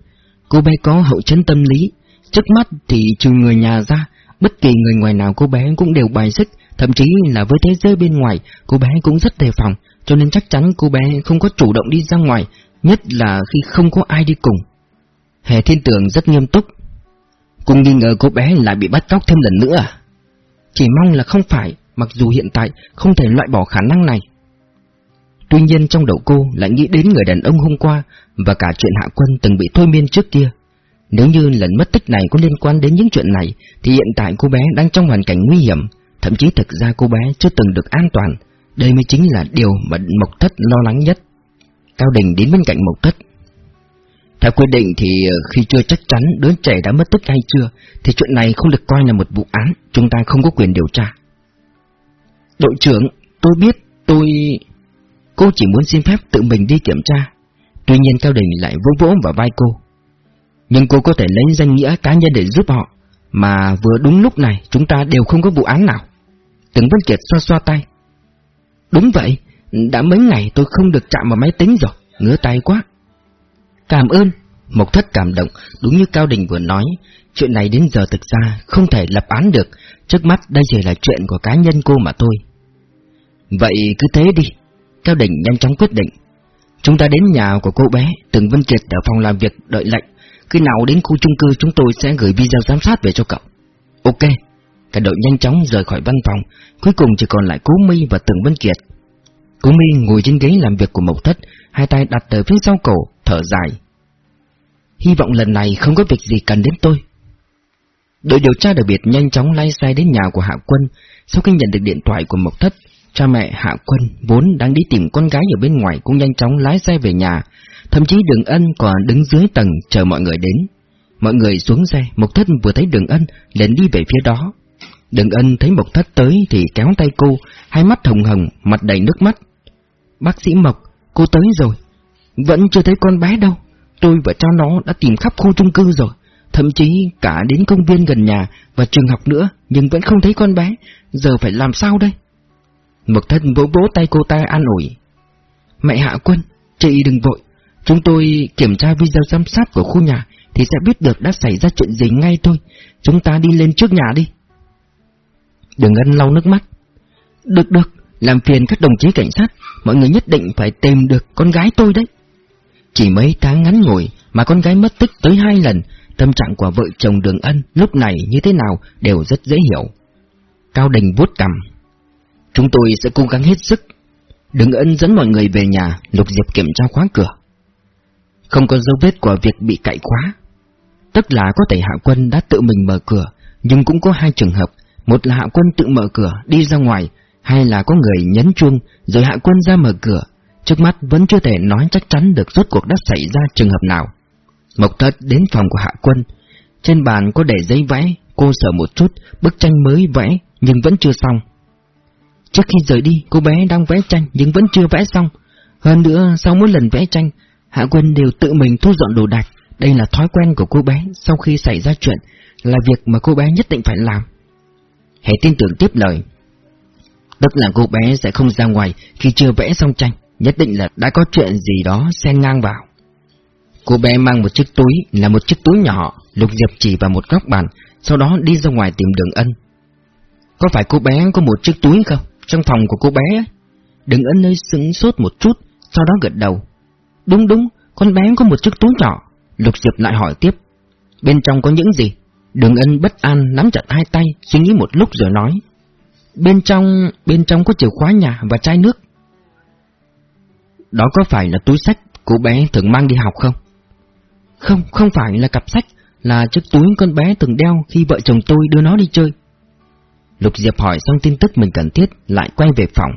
Cô bé có hậu chấn tâm lý. Trước mắt thì trừ người nhà ra, bất kỳ người ngoài nào cô bé cũng đều bài xích, thậm chí là với thế giới bên ngoài, cô bé cũng rất đề phòng, cho nên chắc chắn cô bé không có chủ động đi ra ngoài, nhất là khi không có ai đi cùng. Hề Thiên Tường rất nghiêm túc, cũng nghi ngờ cô bé lại bị bắt cóc thêm lần nữa à? Chỉ mong là không phải, mặc dù hiện tại không thể loại bỏ khả năng này. Tuy nhiên trong đầu cô lại nghĩ đến người đàn ông hôm qua và cả chuyện Hạ Quân từng bị thôi miên trước kia. Nếu như lần mất tích này có liên quan đến những chuyện này, thì hiện tại cô bé đang trong hoàn cảnh nguy hiểm, thậm chí thực ra cô bé chưa từng được an toàn. Đây mới chính là điều mà Mộc Thất lo lắng nhất. Cao Đình đến bên cạnh Mộc Thất, theo quy định thì ờ, khi chưa chắc chắn đứa trẻ đã mất tích hay chưa, thì chuyện này không được coi là một vụ án, chúng ta không có quyền điều tra. Đội trưởng, tôi biết, tôi... Cô chỉ muốn xin phép tự mình đi kiểm tra. Tuy nhiên Cao Đình lại vỗ vỗ vào vai cô. Nhưng cô có thể lấy danh nghĩa cá nhân để giúp họ, mà vừa đúng lúc này chúng ta đều không có vụ án nào. Từng Vân Kiệt xoa xoa tay. Đúng vậy, đã mấy ngày tôi không được chạm vào máy tính rồi, ngứa tay quá. Cảm ơn. Mộc thất cảm động, đúng như Cao Đình vừa nói, chuyện này đến giờ thực ra không thể lập án được, trước mắt đây chỉ là chuyện của cá nhân cô mà thôi. Vậy cứ thế đi. Cao Đình nhanh chóng quyết định. Chúng ta đến nhà của cô bé, từng Vân Kiệt ở phòng làm việc đợi lệnh. Khi nào đến khu chung cư chúng tôi sẽ gửi video giám sát về cho cậu. Ok. Cả đội nhanh chóng rời khỏi văn phòng, cuối cùng chỉ còn lại Cố Mi và Từng Vân Kiệt. Cố Mi ngồi trên ghế làm việc của Mộc Thất, hai tay đặt ở phía sau cổ, thở dài. Hy vọng lần này không có việc gì cần đến tôi. Đội điều tra đặc biệt nhanh chóng lái xe đến nhà của Hạ Quân. Sau khi nhận được điện thoại của Mộc Thất, cha mẹ Hạ Quân vốn đang đi tìm con gái ở bên ngoài cũng nhanh chóng lái xe về nhà. Thậm chí Đường Ân còn đứng dưới tầng chờ mọi người đến. Mọi người xuống xe, Mộc Thất vừa thấy Đường Ân liền đi về phía đó. Đường Ân thấy Mộc Thất tới thì kéo tay cô, hai mắt hồng hồng, mặt đầy nước mắt. Bác sĩ Mộc, cô tới rồi. Vẫn chưa thấy con bé đâu. Tôi và cha nó đã tìm khắp khu chung cư rồi, thậm chí cả đến công viên gần nhà và trường học nữa, nhưng vẫn không thấy con bé. Giờ phải làm sao đây? Mộc thân vỗ vỗ tay cô ta an ủi. Mẹ Hạ Quân, chị đừng vội. Chúng tôi kiểm tra video giám sát của khu nhà thì sẽ biết được đã xảy ra chuyện gì ngay thôi. Chúng ta đi lên trước nhà đi. Đừng ân lau nước mắt. Được được, làm phiền các đồng chí cảnh sát, mọi người nhất định phải tìm được con gái tôi đấy. Chỉ mấy tháng ngắn ngủi mà con gái mất tích tới hai lần, tâm trạng của vợ chồng Đường Ân lúc này như thế nào đều rất dễ hiểu. Cao Đình vuốt cằm. Chúng tôi sẽ cố gắng hết sức. đừng Ân dẫn mọi người về nhà, Lục Diệp kiểm tra khóa cửa. Không có dấu vết của việc bị cậy khóa. Tức là có thể Hạ Quân đã tự mình mở cửa, nhưng cũng có hai trường hợp, Một là hạ quân tự mở cửa đi ra ngoài, hay là có người nhấn chuông rồi hạ quân ra mở cửa. Trước mắt vẫn chưa thể nói chắc chắn được rốt cuộc đã xảy ra trường hợp nào. Mộc Thất đến phòng của hạ quân. Trên bàn có để giấy vẽ, cô sợ một chút, bức tranh mới vẽ nhưng vẫn chưa xong. Trước khi rời đi, cô bé đang vẽ tranh nhưng vẫn chưa vẽ xong. Hơn nữa, sau mỗi lần vẽ tranh, Hạ Quân đều tự mình thu dọn đồ đạc. Đây là thói quen của cô bé sau khi xảy ra chuyện, là việc mà cô bé nhất định phải làm. Hãy tin tưởng tiếp lời. Tức là cô bé sẽ không ra ngoài khi chưa vẽ xong tranh, nhất định là đã có chuyện gì đó xen ngang vào. Cô bé mang một chiếc túi là một chiếc túi nhỏ, Lục Diệp chỉ vào một góc bàn, sau đó đi ra ngoài tìm đường ân. Có phải cô bé có một chiếc túi không? Trong phòng của cô bé đừng ấn nơi sững sốt một chút, sau đó gật đầu. Đúng đúng, con bé có một chiếc túi nhỏ. Lục Diệp lại hỏi tiếp. Bên trong có những gì? Đường ân bất an nắm chặt hai tay, suy nghĩ một lúc rồi nói. Bên trong, bên trong có chìa khóa nhà và chai nước. Đó có phải là túi sách cô bé thường mang đi học không? Không, không phải là cặp sách, là chiếc túi con bé từng đeo khi vợ chồng tôi đưa nó đi chơi. Lục Diệp hỏi xong tin tức mình cần thiết, lại quay về phòng.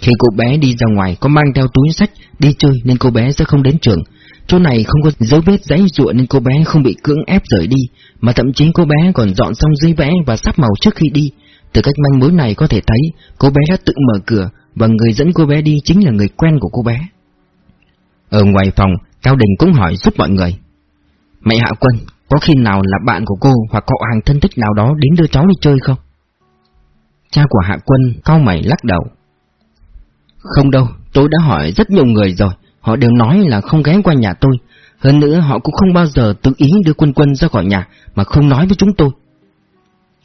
Khi cô bé đi ra ngoài có mang theo túi sách đi chơi nên cô bé sẽ không đến trường. Chỗ này không có dấu vết giấy ruộng nên cô bé không bị cưỡng ép rời đi, mà thậm chí cô bé còn dọn xong giấy vẽ và sắp màu trước khi đi. Từ cách manh mối này có thể thấy cô bé đã tự mở cửa và người dẫn cô bé đi chính là người quen của cô bé. Ở ngoài phòng, Cao Đình cũng hỏi giúp mọi người. Mẹ Hạ Quân, có khi nào là bạn của cô hoặc cậu hàng thân thích nào đó đến đưa cháu đi chơi không? Cha của Hạ Quân cau mày lắc đầu. Không đâu, tôi đã hỏi rất nhiều người rồi, họ đều nói là không ghé qua nhà tôi. Hơn nữa họ cũng không bao giờ tự ý đưa quân quân ra khỏi nhà mà không nói với chúng tôi.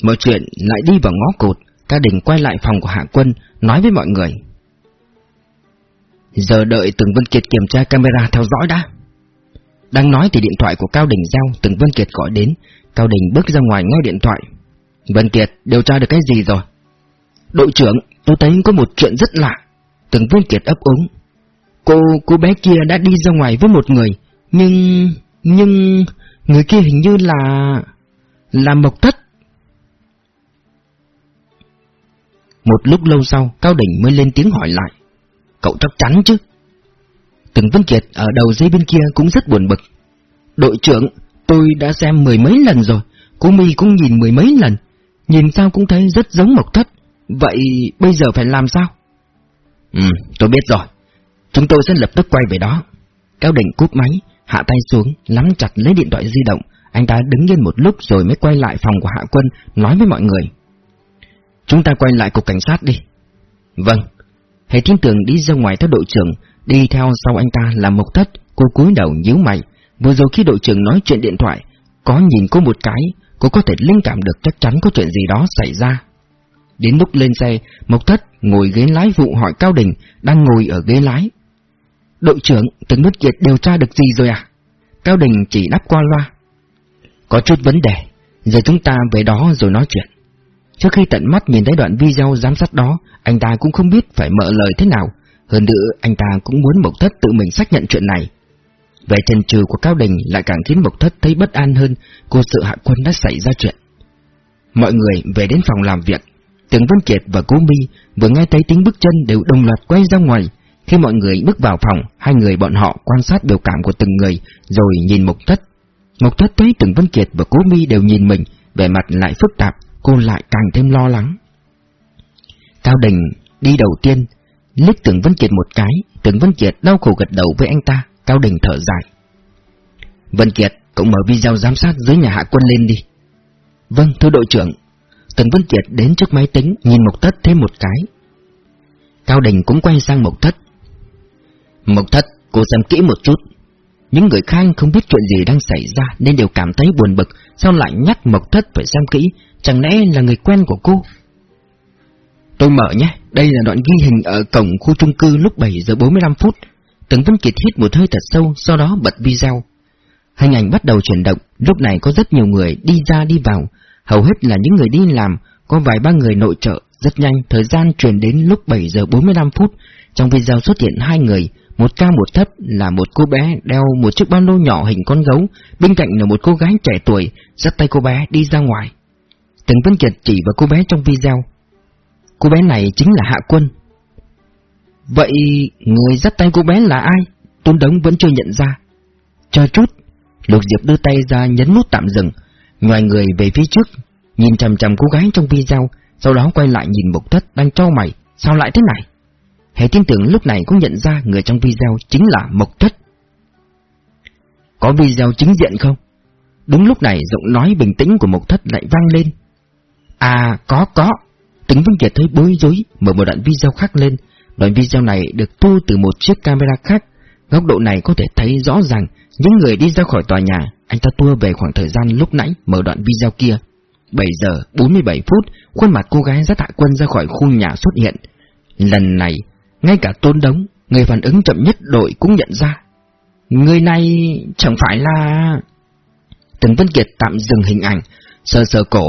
Mọi chuyện lại đi vào ngõ cụt, gia đình quay lại phòng của Hạ Quân, nói với mọi người. Giờ đợi Từng Vân Kiệt kiểm tra camera theo dõi đã. Đang nói thì điện thoại của Cao Đình giao Từng Vân Kiệt gọi đến, Cao Đình bước ra ngoài nghe điện thoại. Vân Kiệt, điều tra được cái gì rồi? Đội trưởng, tôi thấy có một chuyện rất lạ. Từng Vương Kiệt ấp ống. Cô, cô bé kia đã đi ra ngoài với một người, nhưng... nhưng... người kia hình như là... là Mộc Thất. Một lúc lâu sau, Cao Đỉnh mới lên tiếng hỏi lại. Cậu chắc chắn chứ? Từng Vân Kiệt ở đầu dây bên kia cũng rất buồn bực. Đội trưởng, tôi đã xem mười mấy lần rồi, cô My cũng nhìn mười mấy lần, nhìn sao cũng thấy rất giống Mộc Thất. Vậy bây giờ phải làm sao? Ừ, tôi biết rồi. Chúng tôi sẽ lập tức quay về đó. Cao Đỉnh cúp máy, hạ tay xuống, nắm chặt lấy điện thoại di động. Anh ta đứng yên một lúc rồi mới quay lại phòng của Hạ Quân, nói với mọi người. Chúng ta quay lại cục cảnh sát đi. Vâng. Hệ tin tưởng đi ra ngoài theo đội trưởng, đi theo sau anh ta là Mộc Thất, cô cúi đầu nhíu mày. Vừa rồi khi đội trưởng nói chuyện điện thoại, có nhìn cô một cái, cô có thể linh cảm được chắc chắn có chuyện gì đó xảy ra. Đến lúc lên xe, Mộc Thất ngồi ghế lái vụ hỏi Cao Đình, đang ngồi ở ghế lái. Đội trưởng, từng nước Kiệt điều tra được gì rồi à? Cao Đình chỉ đáp qua loa. Có chút vấn đề, giờ chúng ta về đó rồi nói chuyện. Trước khi tận mắt nhìn thấy đoạn video giám sát đó, anh ta cũng không biết phải mở lời thế nào. Hơn nữa, anh ta cũng muốn Mộc Thất tự mình xác nhận chuyện này. Về trần trừ của Cao Đình lại càng khiến Mộc Thất thấy bất an hơn, cô sợ Hạ Quân đã xảy ra chuyện. Mọi người về đến phòng làm việc, Tưởng Vân Kiệt và Cố Mi vừa nghe thấy tiếng bước chân đều đồng loạt quay ra ngoài. Khi mọi người bước vào phòng, hai người bọn họ quan sát biểu cảm của từng người, rồi nhìn Mộc Thất. Mộc Thất thấy Tưởng Vân Kiệt và Cố Mi đều nhìn mình, vẻ mặt lại phức tạp, cô lại càng thêm lo lắng. Cao Đình đi đầu tiên, liếc Tưởng Vân Kiệt một cái, Tưởng Vân Kiệt đau khổ gật đầu với anh ta, Cao Đình thở dài. Vân Kiệt, cậu mở video giám sát dưới nhà hạ quân lên đi. Vâng, thưa đội trưởng. Tần Vân Kiệt đến trước máy tính, nhìn Mộc Thất thêm một cái. Cao Đình cũng quay sang Mộc Thất. Mộc Thất, cô xem kỹ một chút. Những người khác không biết chuyện gì đang xảy ra nên đều cảm thấy buồn bực, sao lại nhắc Mộc Thất phải xem kỹ, chẳng lẽ là người quen của cô? Tôi mở nhé, đây là đoạn ghi hình ở cổng khu trung cư lúc 7 giờ 45 phút. Tần Vân Kiệt hít một hơi thật sâu, sau đó bật video. Hình ảnh bắt đầu chuyển động, lúc này có rất nhiều người đi ra đi vào, hầu hết là những người đi làm, có vài ba người nội trợ. Rất nhanh, thời gian truyền đến lúc 7 giờ 45 phút, trong video xuất hiện hai người, một cao một thấp là một cô bé đeo một chiếc ba lô nhỏ hình con gấu, bên cạnh là một cô gái trẻ tuổi, dắt tay cô bé đi ra ngoài. Từng Vân Kiệt chỉ vào cô bé trong video. Cô bé này chính là Hạ Quân. Vậy người dắt tay cô bé là ai? Tôn Đống vẫn chưa nhận ra. Chờ chút, Lục Diệp đưa tay ra nhấn nút tạm dừng, ngoài người về phía trước, nhìn chằm chằm cô gái trong video, sau đó quay lại nhìn Mộc Thất đang trao mày, sao lại thế này? Hệ tin tưởng lúc này cũng nhận ra người trong video chính là Mộc Thất. Có video chính diện không? Đúng lúc này giọng nói bình tĩnh của Mộc Thất lại vang lên. À, có, có. Tính Vân Kiệt thấy bối rối, mở một đoạn video khác lên. Đoạn video này được thu từ một chiếc camera khác. Góc độ này có thể thấy rõ ràng những người đi ra khỏi tòa nhà. Anh ta tua về khoảng thời gian lúc nãy mở đoạn video kia. 7 giờ 47 phút, khuôn mặt cô gái dắt hạ quân ra khỏi khu nhà xuất hiện. Lần này, ngay cả tôn đống, người phản ứng chậm nhất đội cũng nhận ra. Người này chẳng phải là... Tần Vân Kiệt tạm dừng hình ảnh, sờ sờ cổ.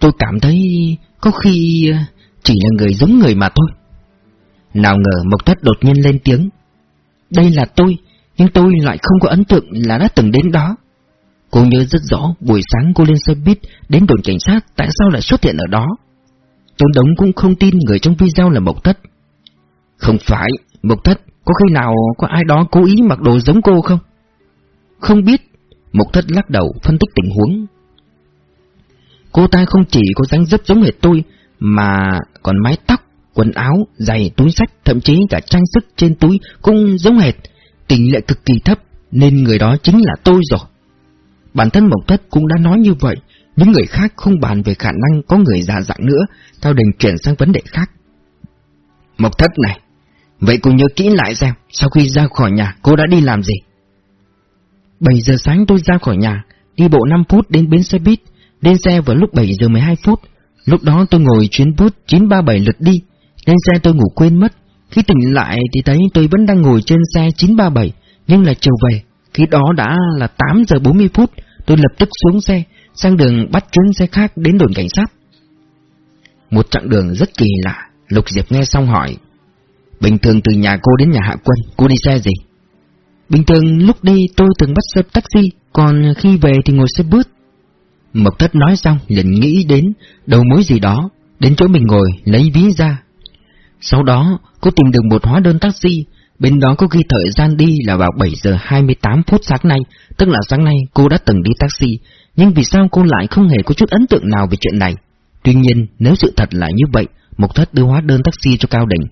Tôi cảm thấy có khi chỉ là người giống người mà thôi. Nào ngờ Mộc Thất đột nhiên lên tiếng. Đây là tôi, nhưng tôi lại không có ấn tượng là đã từng đến đó. Cô nhớ rất rõ buổi sáng cô lên xe buýt đến đồn cảnh sát tại sao lại xuất hiện ở đó. Tôn Đống cũng không tin người trong video là Mộc Thất. Không phải, Mộc Thất, có khi nào có ai đó cố ý mặc đồ giống cô không? Không biết, Mộc Thất lắc đầu phân tích tình huống. Cô ta không chỉ có dáng dấp giống hệt tôi, mà còn mái tóc, quần áo, giày, túi sách, thậm chí cả trang sức trên túi cũng giống hệt, tỷ lệ cực kỳ thấp, nên người đó chính là tôi rồi. Bản thân Mộc Thất cũng đã nói như vậy, những người khác không bàn về khả năng có người già dạng nữa, Cao Đình chuyển sang vấn đề khác. Mộc Thất này, vậy cô nhớ kỹ lại xem, sau khi ra khỏi nhà cô đã đi làm gì? 7 giờ sáng tôi ra khỏi nhà, đi bộ 5 phút đến bến xe buýt, lên xe vào lúc 7 giờ 12 phút. Lúc đó tôi ngồi chuyến bút 937 lượt đi, lên xe tôi ngủ quên mất. Khi tỉnh lại thì thấy tôi vẫn đang ngồi trên xe 937, nhưng là chiều về. Khi đó đã là 8 giờ 40 phút, tôi lập tức xuống xe, sang đường bắt chuyến xe khác đến đồn cảnh sát. Một chặng đường rất kỳ lạ, Lục Diệp nghe xong hỏi. Bình thường từ nhà cô đến nhà Hạ Quân, cô đi xe gì? Bình thường lúc đi tôi thường bắt xe taxi, còn khi về thì ngồi xe bus. Mộc thất nói xong liền nghĩ đến đầu mối gì đó, đến chỗ mình ngồi lấy ví ra. Sau đó cô tìm được một hóa đơn taxi, bên đó có ghi thời gian đi là vào 7 giờ 28 phút sáng nay, tức là sáng nay cô đã từng đi taxi, nhưng vì sao cô lại không hề có chút ấn tượng nào về chuyện này? Tuy nhiên, nếu sự thật là như vậy, Mộc Thất đưa hóa đơn taxi cho Cao Đình.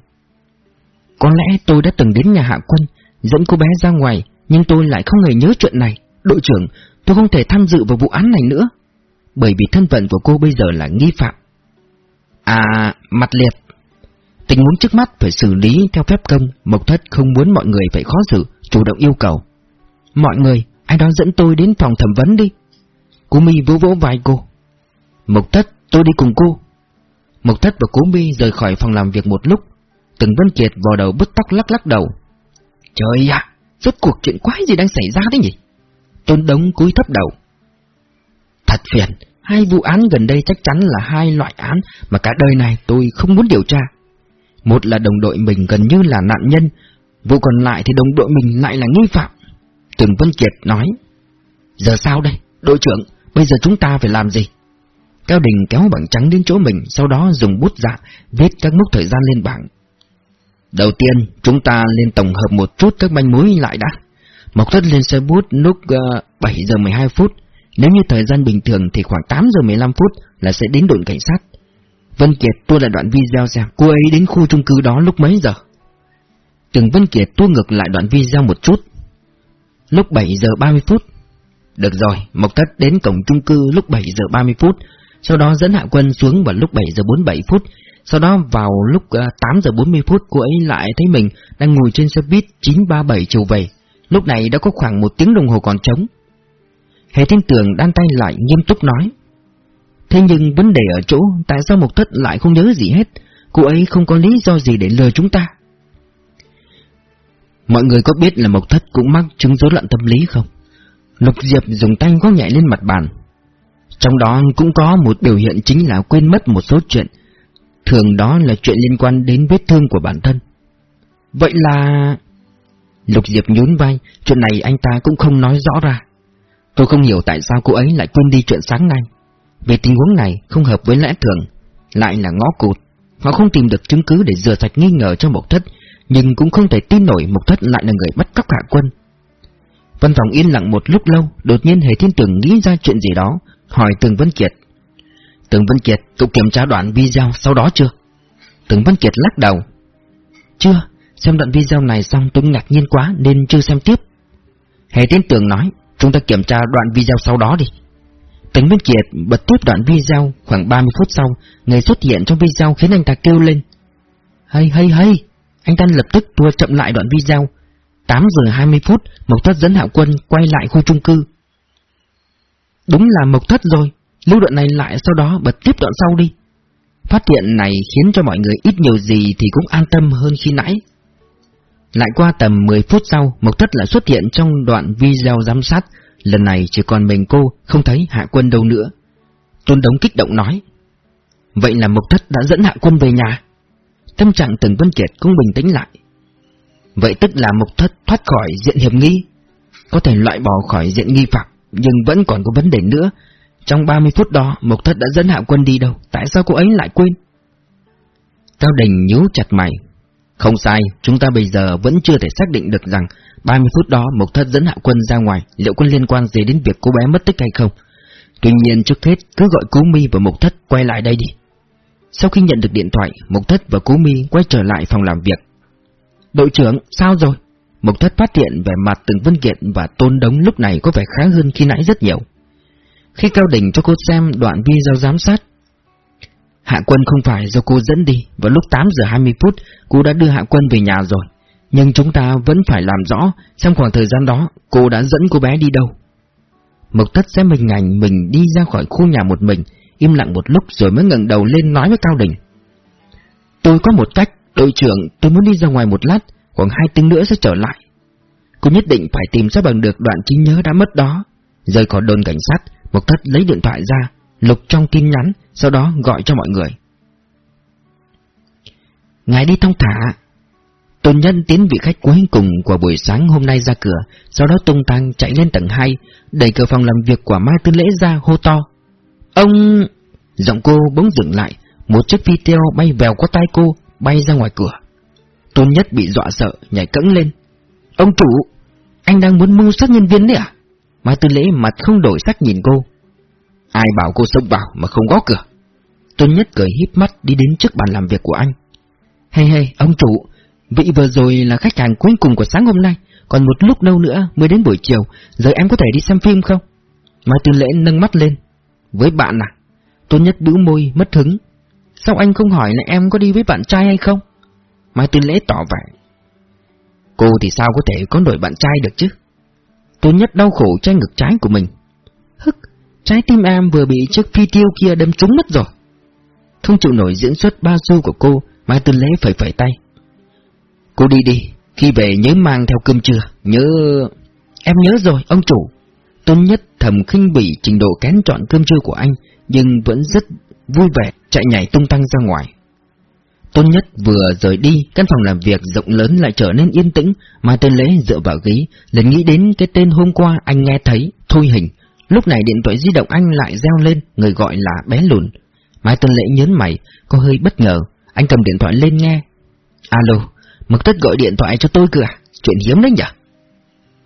Có lẽ tôi đã từng đến nhà Hạ Quân, dẫn cô bé ra ngoài, nhưng tôi lại không hề nhớ chuyện này. Đội trưởng, tôi không thể tham dự vào vụ án này nữa, bởi vì thân phận của cô bây giờ là nghi phạm. À, mặt liệt. Tình huống trước mắt phải xử lý theo phép công, Mộc Thất không muốn mọi người phải khó xử, chủ động yêu cầu. Mọi người, ai đó dẫn tôi đến phòng thẩm vấn đi. Cô Mi vỗ vỗ vai cô. Mộc Thất, tôi đi cùng cô. Mộc Thất và Cố Mi rời khỏi phòng làm việc một lúc. Từng Vân Kiệt vào đầu bứt tóc lắc lắc đầu. Trời ạ, rốt cuộc chuyện quái gì đang xảy ra đấy nhỉ? Tôn Đống cúi thấp đầu. Thật phiền, hai vụ án gần đây chắc chắn là hai loại án mà cả đời này tôi không muốn điều tra. Một là đồng đội mình gần như là nạn nhân, vụ còn lại thì đồng đội mình lại là nghi phạm. Từng Vân Kiệt nói, giờ sao đây, đội trưởng, bây giờ chúng ta phải làm gì? Cao Đình kéo bảng trắng đến chỗ mình, sau đó dùng bút dạ, viết các mốc thời gian lên bảng. Đầu tiên, chúng ta lên tổng hợp một chút các manh mối lại đã. Mộc thất lên xe bút lúc ờ, uh, 7 giờ 12 phút, nếu như thời gian bình thường thì khoảng 8 giờ 15 phút là sẽ đến đồn cảnh sát. Vân Kiệt tua lại đoạn video xem cô ấy đến khu chung cư đó lúc mấy giờ. Từng Vân Kiệt tua ngược lại đoạn video một chút. Lúc 7 giờ 30 phút. Được rồi, Mộc Thất đến cổng chung cư lúc 7 giờ 30 phút, sau đó dẫn Hạ Quân xuống vào lúc 7 giờ 47 phút, sau đó vào lúc ờ, 8 giờ 40 phút cô ấy lại thấy mình đang ngồi trên xe buýt 937 chiều về. Lúc này đã có khoảng một tiếng đồng hồ còn trống. Hệ thiên tường đan tay lại nghiêm túc nói. Thế nhưng vấn đề ở chỗ tại sao Mộc Thất lại không nhớ gì hết, cô ấy không có lý do gì để lừa chúng ta. Mọi người có biết là Mộc Thất cũng mắc chứng rối loạn tâm lý không? Lục Diệp dùng tay gõ nhẹ lên mặt bàn. Trong đó cũng có một biểu hiện chính là quên mất một số chuyện, thường đó là chuyện liên quan đến vết thương của bản thân. Vậy là... Lục Diệp nhún vai, chuyện này anh ta cũng không nói rõ ra. Tôi không hiểu tại sao cô ấy lại quên đi chuyện sáng nay. Về tình huống này không hợp với lẽ thường, lại là ngõ cụt. Họ không tìm được chứng cứ để rửa sạch nghi ngờ cho Mộc Thất, nhưng cũng không thể tin nổi Mộc Thất lại là người bắt cóc Hạ Quân. Văn phòng yên lặng một lúc lâu, đột nhiên Hề Thiên Tường nghĩ ra chuyện gì đó, hỏi Tường Vân Kiệt. Tường Vân Kiệt, cậu kiểm tra đoạn video sau đó chưa? Tường Vân Kiệt lắc đầu. Chưa, xem đoạn video này xong tôi ngạc nhiên quá nên chưa xem tiếp. Hề Thiên Tường nói, chúng ta kiểm tra đoạn video sau đó đi. Tường Minh Kiệt bật tiếp đoạn video khoảng 30 phút sau, người xuất hiện trong video khiến anh ta kêu lên. Hay hay hay, anh ta lập tức tua chậm lại đoạn video. 8 giờ 20 phút, Mộc Thất dẫn Hạo Quân quay lại khu trung cư. Đúng là Mộc Thất rồi, lưu đoạn này lại sau đó bật tiếp đoạn sau đi. Phát hiện này khiến cho mọi người ít nhiều gì thì cũng an tâm hơn khi nãy. Lại qua tầm 10 phút sau, Mộc Thất lại xuất hiện trong đoạn video giám sát, lần này chỉ còn mình cô, không thấy Hạ Quân đâu nữa. Tôn Đống kích động nói. Vậy là Mộc Thất đã dẫn Hạ Quân về nhà. Tâm trạng Từng Vân Kiệt cũng bình tĩnh lại. Vậy tức là Mộc Thất thoát khỏi diện hiểm nghi, có thể loại bỏ khỏi diện nghi phạm, nhưng vẫn còn có vấn đề nữa. Trong 30 phút đó, Mộc Thất đã dẫn Hạ Quân đi đâu, tại sao cô ấy lại quên? Cao Đình nhíu chặt mày. Không sai, chúng ta bây giờ vẫn chưa thể xác định được rằng 30 phút đó Mộc Thất dẫn Hạ Quân ra ngoài, liệu có liên quan gì đến việc cô bé mất tích hay không? Tuy nhiên trước hết cứ gọi Cú Mi và Mộc Thất quay lại đây đi. Sau khi nhận được điện thoại, Mộc Thất và Cú Mi quay trở lại phòng làm việc. Đội trưởng, sao rồi? Mộc Thất phát hiện vẻ mặt từng Vân Kiện và Tôn Đống lúc này có vẻ khá hơn khi nãy rất nhiều. Khi Cao Đình cho cô xem đoạn video giám sát, Hạ Quân không phải do cô dẫn đi, vào lúc 8 giờ 20 phút, cô đã đưa Hạ Quân về nhà rồi. Nhưng chúng ta vẫn phải làm rõ trong khoảng thời gian đó cô đã dẫn cô bé đi đâu. Mộc Thất xem hình ảnh mình đi ra khỏi khu nhà một mình, im lặng một lúc rồi mới ngẩng đầu lên nói với Cao Đình. Tôi có một cách, đội trưởng, tôi muốn đi ra ngoài một lát, khoảng hai tiếng nữa sẽ trở lại. Cô nhất định phải tìm ra bằng được đoạn trí nhớ đã mất đó. Rời khỏi đồn cảnh sát, Mộc Thất lấy điện thoại ra, lục trong tin nhắn, sau đó gọi cho mọi người. Ngài đi thông thả. Tôn nhân tiến vị khách cuối cùng của buổi sáng hôm nay ra cửa, sau đó tung tăng chạy lên tầng 2, đẩy cửa phòng làm việc của Mai Tư Lễ ra hô to. Ông... Giọng cô bỗng dừng lại, một chiếc phi tiêu bay vèo qua tay cô, bay ra ngoài cửa. Tôn Nhất bị dọa sợ, nhảy cẫng lên. Ông chủ, anh đang muốn mưu sát nhân viên đấy à? Mai Tư Lễ mặt không đổi sắc nhìn cô. Ai bảo cô xông vào mà không gõ cửa? Tôn Nhất cười híp mắt đi đến trước bàn làm việc của anh. Hey hey, ông chủ, vị vừa rồi là khách hàng cuối cùng của sáng hôm nay, còn một lúc đâu nữa mới đến buổi chiều, giờ em có thể đi xem phim không? Mai Tư Lễ nâng mắt lên. Với bạn à? Tôn Nhất bĩu môi, mất hứng. Sao anh không hỏi là em có đi với bạn trai hay không? Mai Tư Lễ tỏ vẻ. Cô thì sao có thể có đổi bạn trai được chứ? Tôn Nhất đau khổ che ngực trái của mình. Hức, trái tim em vừa bị chiếc phi tiêu kia đâm trúng mất rồi. Không chịu nổi diễn xuất ba xu của cô, Mai Tư Lễ phẩy phẩy tay. Cô đi đi, khi về nhớ mang theo cơm trưa, nhớ... Em nhớ rồi, ông chủ. Tôn Nhất thầm khinh bỉ trình độ kén chọn cơm trưa của anh, nhưng vẫn rất vui vẻ chạy nhảy tung tăng ra ngoài. Tôn Nhất vừa rời đi, căn phòng làm việc rộng lớn lại trở nên yên tĩnh, Mai Tân Lễ dựa vào ghế, liền nghĩ đến cái tên hôm qua anh nghe thấy, Thôi Hình. Lúc này điện thoại di động anh lại reo lên, người gọi là bé lùn. Mai Tân Lễ nhớn mày, có hơi bất ngờ, anh cầm điện thoại lên nghe. Alo, Mực Tất gọi điện thoại cho tôi kìa, chuyện hiếm đấy nhỉ?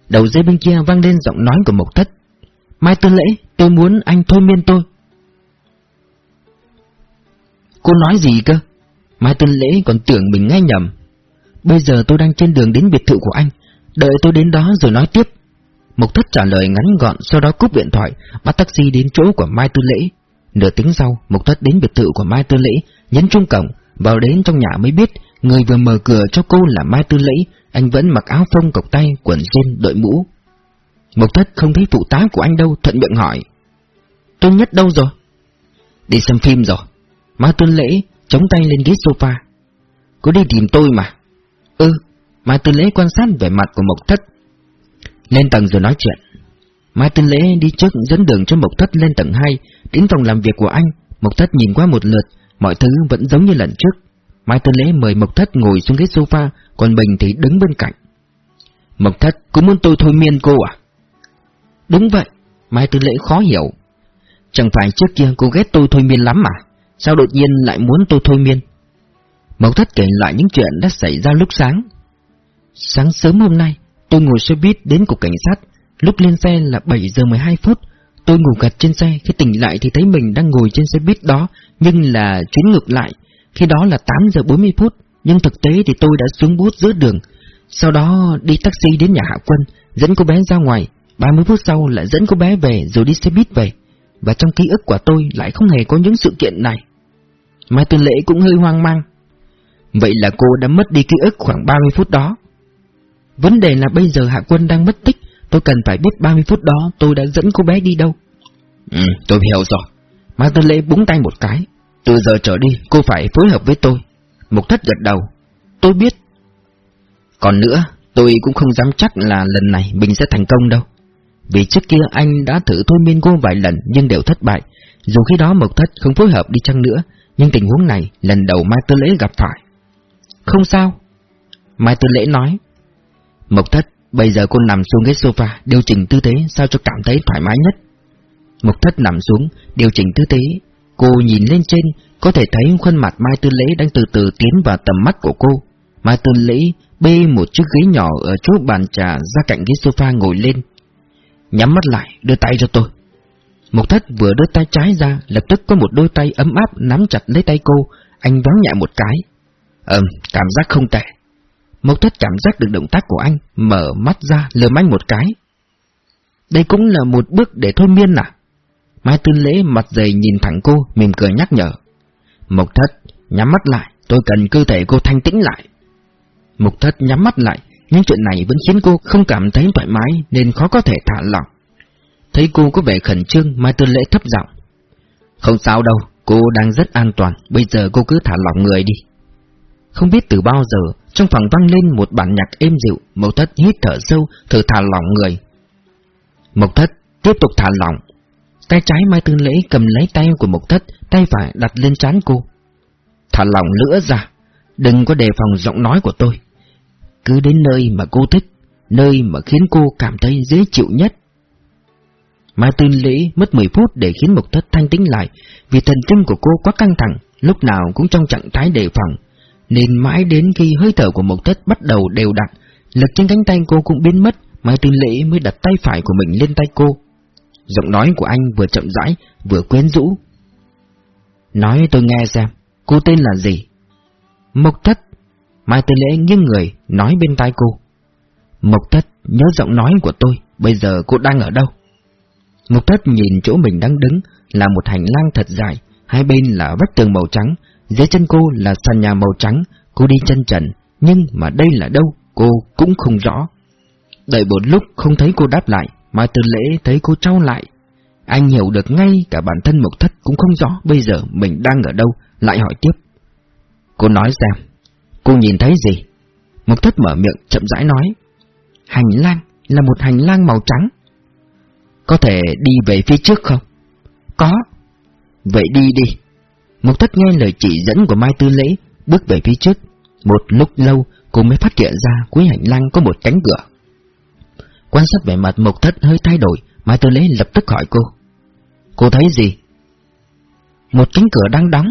Đầu dây bên kia vang lên giọng nói của Mộc Thất. Mai Tư Lễ, tôi muốn anh thôi miên tôi. Cô nói gì cơ? Mai Tư Lễ còn tưởng mình nghe nhầm. Bây giờ tôi đang trên đường đến biệt thự của anh, đợi tôi đến đó rồi nói tiếp. Mộc Thất trả lời ngắn gọn sau đó cúp điện thoại, bắt taxi đến chỗ của Mai Tư Lễ. Nửa tiếng sau, Mộc Thất đến biệt thự của Mai Tư Lễ, nhấn chuông cổng, vào đến trong nhà mới biết người vừa mở cửa cho cô là Mai Tư Lễ, anh vẫn mặc áo phông cộc tay, quần jean, đội mũ. Mộc Thất không thấy phụ tá của anh đâu, thuận miệng hỏi. Tôi nhất đâu rồi? Đi xem phim rồi. Mai Tư Lễ chống tay lên ghế sofa. Cô đi tìm tôi mà. Ừ, Mai Tư Lễ quan sát vẻ mặt của Mộc Thất. Lên tầng rồi nói chuyện. Mai Tư Lễ đi trước dẫn đường cho Mộc Thất lên tầng 2, đến phòng làm việc của anh. Mộc Thất nhìn qua một lượt, mọi thứ vẫn giống như lần trước. Mai Tư Lễ mời Mộc Thất ngồi xuống ghế sofa, còn Bình thì đứng bên cạnh. Mộc Thất, cũng muốn tôi thôi miên cô à? Đúng vậy, Mai Tư Lễ khó hiểu. Chẳng phải trước kia cô ghét tôi thôi miên lắm mà Sao đột nhiên lại muốn tôi thôi miên Mộc thất kể lại những chuyện đã xảy ra lúc sáng Sáng sớm hôm nay Tôi ngồi xe buýt đến cục cảnh sát Lúc lên xe là 7 giờ 12 phút Tôi ngủ gật trên xe Khi tỉnh lại thì thấy mình đang ngồi trên xe buýt đó Nhưng là chuyến ngược lại khi đó là 8 giờ 40 phút Nhưng thực tế thì tôi đã xuống bút giữa đường. Sau đó đi taxi đến nhà Hạ Quân Dẫn cô bé ra ngoài. 30 phút sau lại dẫn cô bé về Rồi đi xe buýt về. Và trong ký ức của tôi lại không hề có những sự kiện này. Mai Tư Lễ cũng hơi hoang mang. Vậy là cô đã mất đi ký ức khoảng 30 phút đó. Vấn đề là bây giờ Hạ Quân đang mất tích Tôi cần phải biết 30 phút đó tôi đã dẫn cô bé đi đâu. Ừ, tôi hiểu rồi. Mai Tư Lễ búng tay một cái từ giờ trở đi cô phải phối hợp với tôi. Mục thất gật đầu. Tôi biết. Còn nữa tôi cũng không dám chắc là lần này mình sẽ thành công đâu. Vì trước kia anh đã thử thôi miên cô vài lần nhưng đều thất bại. Dù khi đó Mộc Thất không phối hợp đi chăng nữa Nhưng tình huống này lần đầu Mai Tư Lễ gặp phải. Không sao. Mai Tư Lễ nói. Mộc Thất Bây giờ cô nằm xuống ghế sofa, điều chỉnh tư thế sao cho cảm thấy thoải mái nhất. mộc thất nằm xuống, điều chỉnh tư thế. Cô nhìn lên trên, có thể thấy khuôn mặt Mai Tư Lễ đang từ từ tiến vào tầm mắt của cô. Mai Tư Lễ bê một chiếc ghế nhỏ ở chỗ bàn trà ra cạnh ghế sofa ngồi lên. Nhắm mắt lại, đưa tay cho tôi. Mục thất vừa đưa tay trái ra, lập tức có một đôi tay ấm áp nắm chặt lấy tay cô, anh vắng nhẹ một cái. Ừm, cảm giác không tệ. Mộc thất cảm giác được động tác của anh, mở mắt ra lờ anh một cái. Đây cũng là một bước để thôi miên à? Mai Tư Lễ mặt dày nhìn thẳng cô, mỉm cười nhắc nhở. Mộc thất, nhắm mắt lại, tôi cần cơ thể cô thanh tĩnh lại. Mộc thất nhắm mắt lại, nhưng chuyện này vẫn khiến cô không cảm thấy thoải mái nên khó có thể thả lỏng. Thấy cô có vẻ khẩn trương, Mai Tư Lễ thấp giọng. Không sao đâu, cô đang rất an toàn, bây giờ cô cứ thả lỏng người đi. Không biết từ bao giờ, trong phòng vang lên một bản nhạc êm dịu, Mộc Thất hít thở sâu, thử thả lỏng người. Mộc Thất tiếp tục thả lỏng. Tay trái Mai Tư Lễ cầm lấy tay của Mộc Thất, tay phải đặt lên trán cô. Thả lỏng lửa ra, đừng có đề phòng giọng nói của tôi. Cứ đến nơi mà cô thích, nơi mà khiến cô cảm thấy dễ chịu nhất. Mai Tư Lễ mất 10 phút để khiến Mộc Thất thanh tĩnh lại, vì thần kinh của cô quá căng thẳng, lúc nào cũng trong trạng thái đề phòng nên mãi đến khi hơi thở của Mộc Thất bắt đầu đều đặn, lực trên cánh tay cô cũng biến mất, Mai Tư Lễ mới đặt tay phải của mình lên tay cô. Giọng nói của anh vừa chậm rãi, vừa quyến rũ. Nói tôi nghe xem, cô tên là gì? Mộc Thất. Mai Tư Lễ nghiêng người, nói bên tai cô. Mộc Thất, nhớ giọng nói của tôi, bây giờ cô đang ở đâu? Mộc Thất nhìn chỗ mình đang đứng, là một hành lang thật dài, hai bên là vách tường màu trắng, dưới chân cô là sàn nhà màu trắng, cô đi chân trần, nhưng mà đây là đâu, cô cũng không rõ. Đợi một lúc không thấy cô đáp lại, Mai Tư Lễ thấy cô trao lại. Anh hiểu được ngay cả bản thân Mộc Thất cũng không rõ bây giờ mình đang ở đâu, lại hỏi tiếp. Cô nói xem, cô nhìn thấy gì? Mộc Thất mở miệng chậm rãi nói. Hành lang là một hành lang màu trắng. Có thể đi về phía trước không? Có. Vậy đi đi. Mục thất nghe lời chỉ dẫn của Mai Tư Lễ, bước về phía trước. Một lúc lâu, cô mới phát hiện ra cuối hành lang có một cánh cửa. Quan sát vẻ mặt Mục thất hơi thay đổi, Mai Tư Lễ lập tức hỏi cô. Cô thấy gì? Một cánh cửa đang đóng.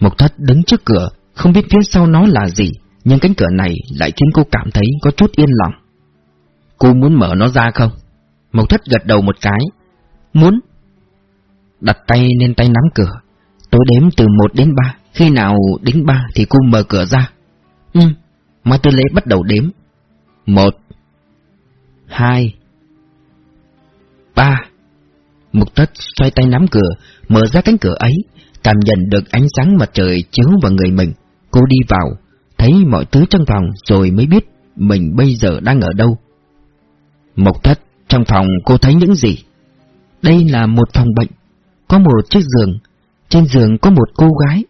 Mục thất đứng trước cửa, không biết phía sau nó là gì, nhưng cánh cửa này lại khiến cô cảm thấy có chút yên lòng. Cô muốn mở nó ra không? Mục thất gật đầu một cái. Muốn đặt tay lên tay nắm cửa. Tôi đếm từ 1 đến 3, khi nào đến 3 thì cô mở cửa ra. Ừ, Mai Tư Lễ bắt đầu đếm. 1 2 3 Mục tất xoay tay nắm cửa, mở ra cánh cửa ấy, cảm nhận được ánh sáng mặt trời chiếu vào người mình. Cô đi vào, thấy mọi thứ trong phòng rồi mới biết mình bây giờ đang ở đâu. Mục thất, trong phòng cô thấy những gì? Đây là một phòng bệnh, có một chiếc giường, trên giường có một cô gái.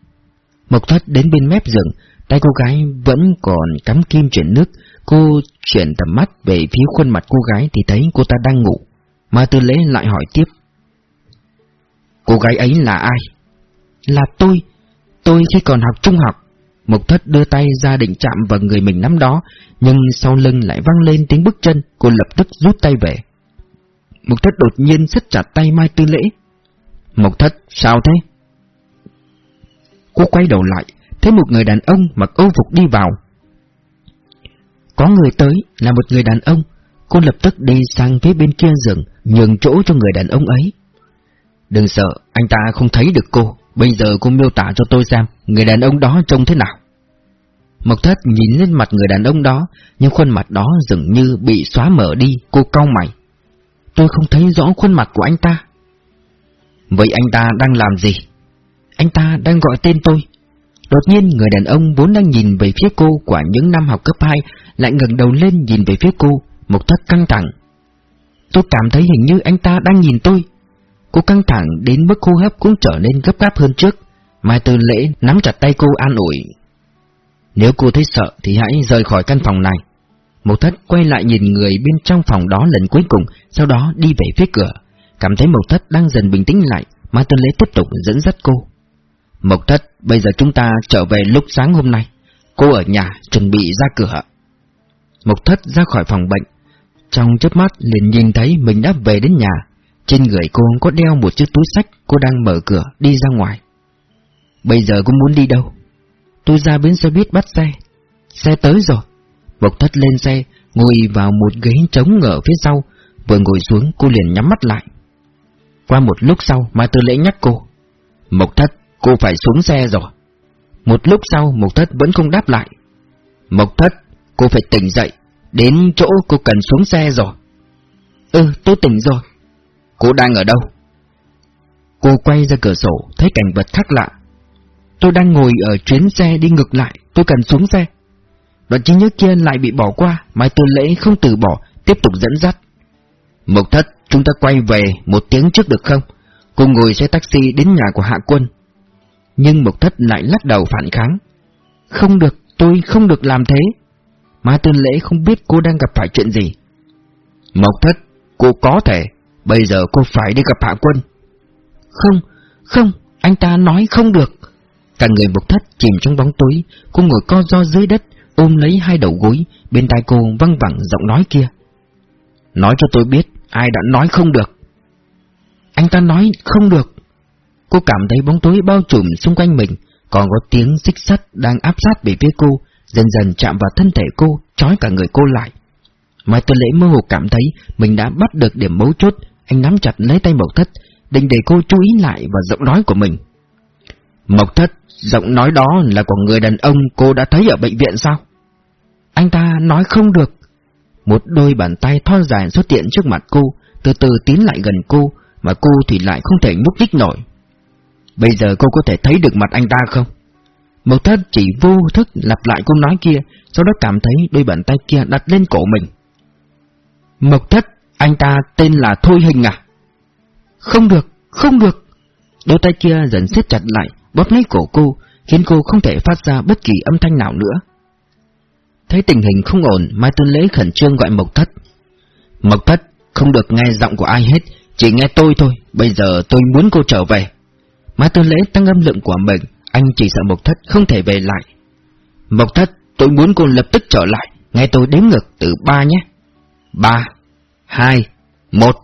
Mộc thất đến bên mép giường, tay cô gái vẫn còn cắm kim chuyển nước, cô chuyển tầm mắt về phía khuôn mặt cô gái thì thấy cô ta đang ngủ. Mà tư lễ lại hỏi tiếp. Cô gái ấy là ai? Là tôi, tôi khi còn học trung học. Mộc thất đưa tay ra định chạm vào người mình năm đó, nhưng sau lưng lại vang lên tiếng bước chân, cô lập tức rút tay về. Mộc Thất đột nhiên siết chặt tay Mai Tư Lễ. Mộc Thất, sao thế? Cô quay đầu lại, thấy một người đàn ông mặc âu phục đi vào. Có người tới là một người đàn ông, cô lập tức đi sang phía bên kia giường, nhường chỗ cho người đàn ông ấy. Đừng sợ, anh ta không thấy được cô, bây giờ cô miêu tả cho tôi xem, người đàn ông đó trông thế nào. Mộc thất nhìn lên mặt người đàn ông đó, nhưng khuôn mặt đó dường như bị xóa mở đi, cô cau mày. Tôi không thấy rõ khuôn mặt của anh ta. Vậy anh ta đang làm gì? Anh ta đang gọi tên tôi. Đột nhiên người đàn ông vốn đang nhìn về phía cô của những năm học cấp 2 lại ngẩng đầu lên nhìn về phía cô, một thất căng thẳng. Tôi cảm thấy hình như anh ta đang nhìn tôi. Cô căng thẳng đến mức hô hấp cũng trở nên gấp gáp hơn trước. Mai Tư Lễ nắm chặt tay cô an ủi. Nếu cô thấy sợ thì hãy rời khỏi căn phòng này. Một thất quay lại nhìn người bên trong phòng đó lần cuối cùng, sau đó đi về phía cửa. Cảm thấy Mộc Thất đang dần bình tĩnh lại, Mai tư Lễ tiếp tục dẫn dắt cô. Mộc Thất, bây giờ chúng ta trở về lúc sáng hôm nay. Cô ở nhà, chuẩn bị ra cửa. Mộc Thất ra khỏi phòng bệnh. Trong chớp mắt liền nhìn thấy mình đã về đến nhà. Trên người cô có đeo một chiếc túi sách, cô đang mở cửa, đi ra ngoài. Bây giờ cô muốn đi đâu? Tôi ra bến xe buýt bắt xe. Xe tới rồi. Mộc Thất lên xe, ngồi vào một ghế trống ở phía sau. Vừa ngồi xuống, cô liền nhắm mắt lại. Qua một lúc sau, Mai Tư Lễ nhắc cô. Mộc Thất, cô phải xuống xe rồi. Một lúc sau, Mộc Thất vẫn không đáp lại. Mộc Thất, cô phải tỉnh dậy, đến chỗ cô cần xuống xe rồi. Ừ, tôi tỉnh rồi. Cô đang ở đâu? Cô quay ra cửa sổ, thấy cảnh vật khác lạ. Tôi đang ngồi ở chuyến xe đi ngược lại, tôi cần xuống xe. Đoạn trí nhớ kia lại bị bỏ qua, Mai Tư Lễ không từ bỏ, tiếp tục dẫn dắt. Mộc Thất, chúng ta quay về một tiếng trước được không? Cùng ngồi xe taxi đến nhà của Hạ Quân. Nhưng Mộc Thất lại lắc đầu phản kháng. Không được, tôi không được làm thế. Má Tư Lễ không biết cô đang gặp phải chuyện gì. Mộc Thất, cô có thể, bây giờ cô phải đi gặp Hạ Quân. Không, không, anh ta nói không được. Cả người Mộc Thất chìm trong bóng tối, cô ngồi co do dưới đất, ôm lấy hai đầu gối, bên tai cô văng vẳng giọng nói kia. Nói cho tôi biết, ai đã nói không được. Anh ta nói không được. Cô cảm thấy bóng tối bao trùm xung quanh mình, còn có tiếng xích sắt đang áp sát về phía cô, dần dần chạm vào thân thể cô, trói cả người cô lại. Mai tuần Lễ mơ hồ cảm thấy mình đã bắt được điểm mấu chốt, anh nắm chặt lấy tay Mộc Thất, định để cô chú ý lại vào giọng nói của mình. Mộc Thất, giọng nói đó là của người đàn ông cô đã thấy ở bệnh viện sao? Anh ta nói không được. Một đôi bàn tay thon dài xuất hiện trước mặt cô, từ từ tiến lại gần cô, mà cô thì lại không thể nhúc nhích nổi. Bây giờ cô có thể thấy được mặt anh ta không? Mộc thất chỉ vô thức lặp lại câu nói kia, sau đó cảm thấy đôi bàn tay kia đặt lên cổ mình. Mộc thất, anh ta tên là Thôi Hình à? Không được, không được. Đôi tay kia dần siết chặt lại, bóp lấy cổ cô, khiến cô không thể phát ra bất kỳ âm thanh nào nữa. Thấy tình hình không ổn, Mai Tuân Lễ khẩn trương gọi Mộc Thất. Mộc Thất, không được nghe giọng của ai hết, chỉ nghe tôi thôi, bây giờ tôi muốn cô trở về. Mai Tư Lễ tăng âm lượng của mình, anh chỉ sợ Mộc Thất không thể về lại. Mộc Thất, tôi muốn cô lập tức trở lại, nghe tôi đếm ngược từ ba nhé. Ba, hai, một.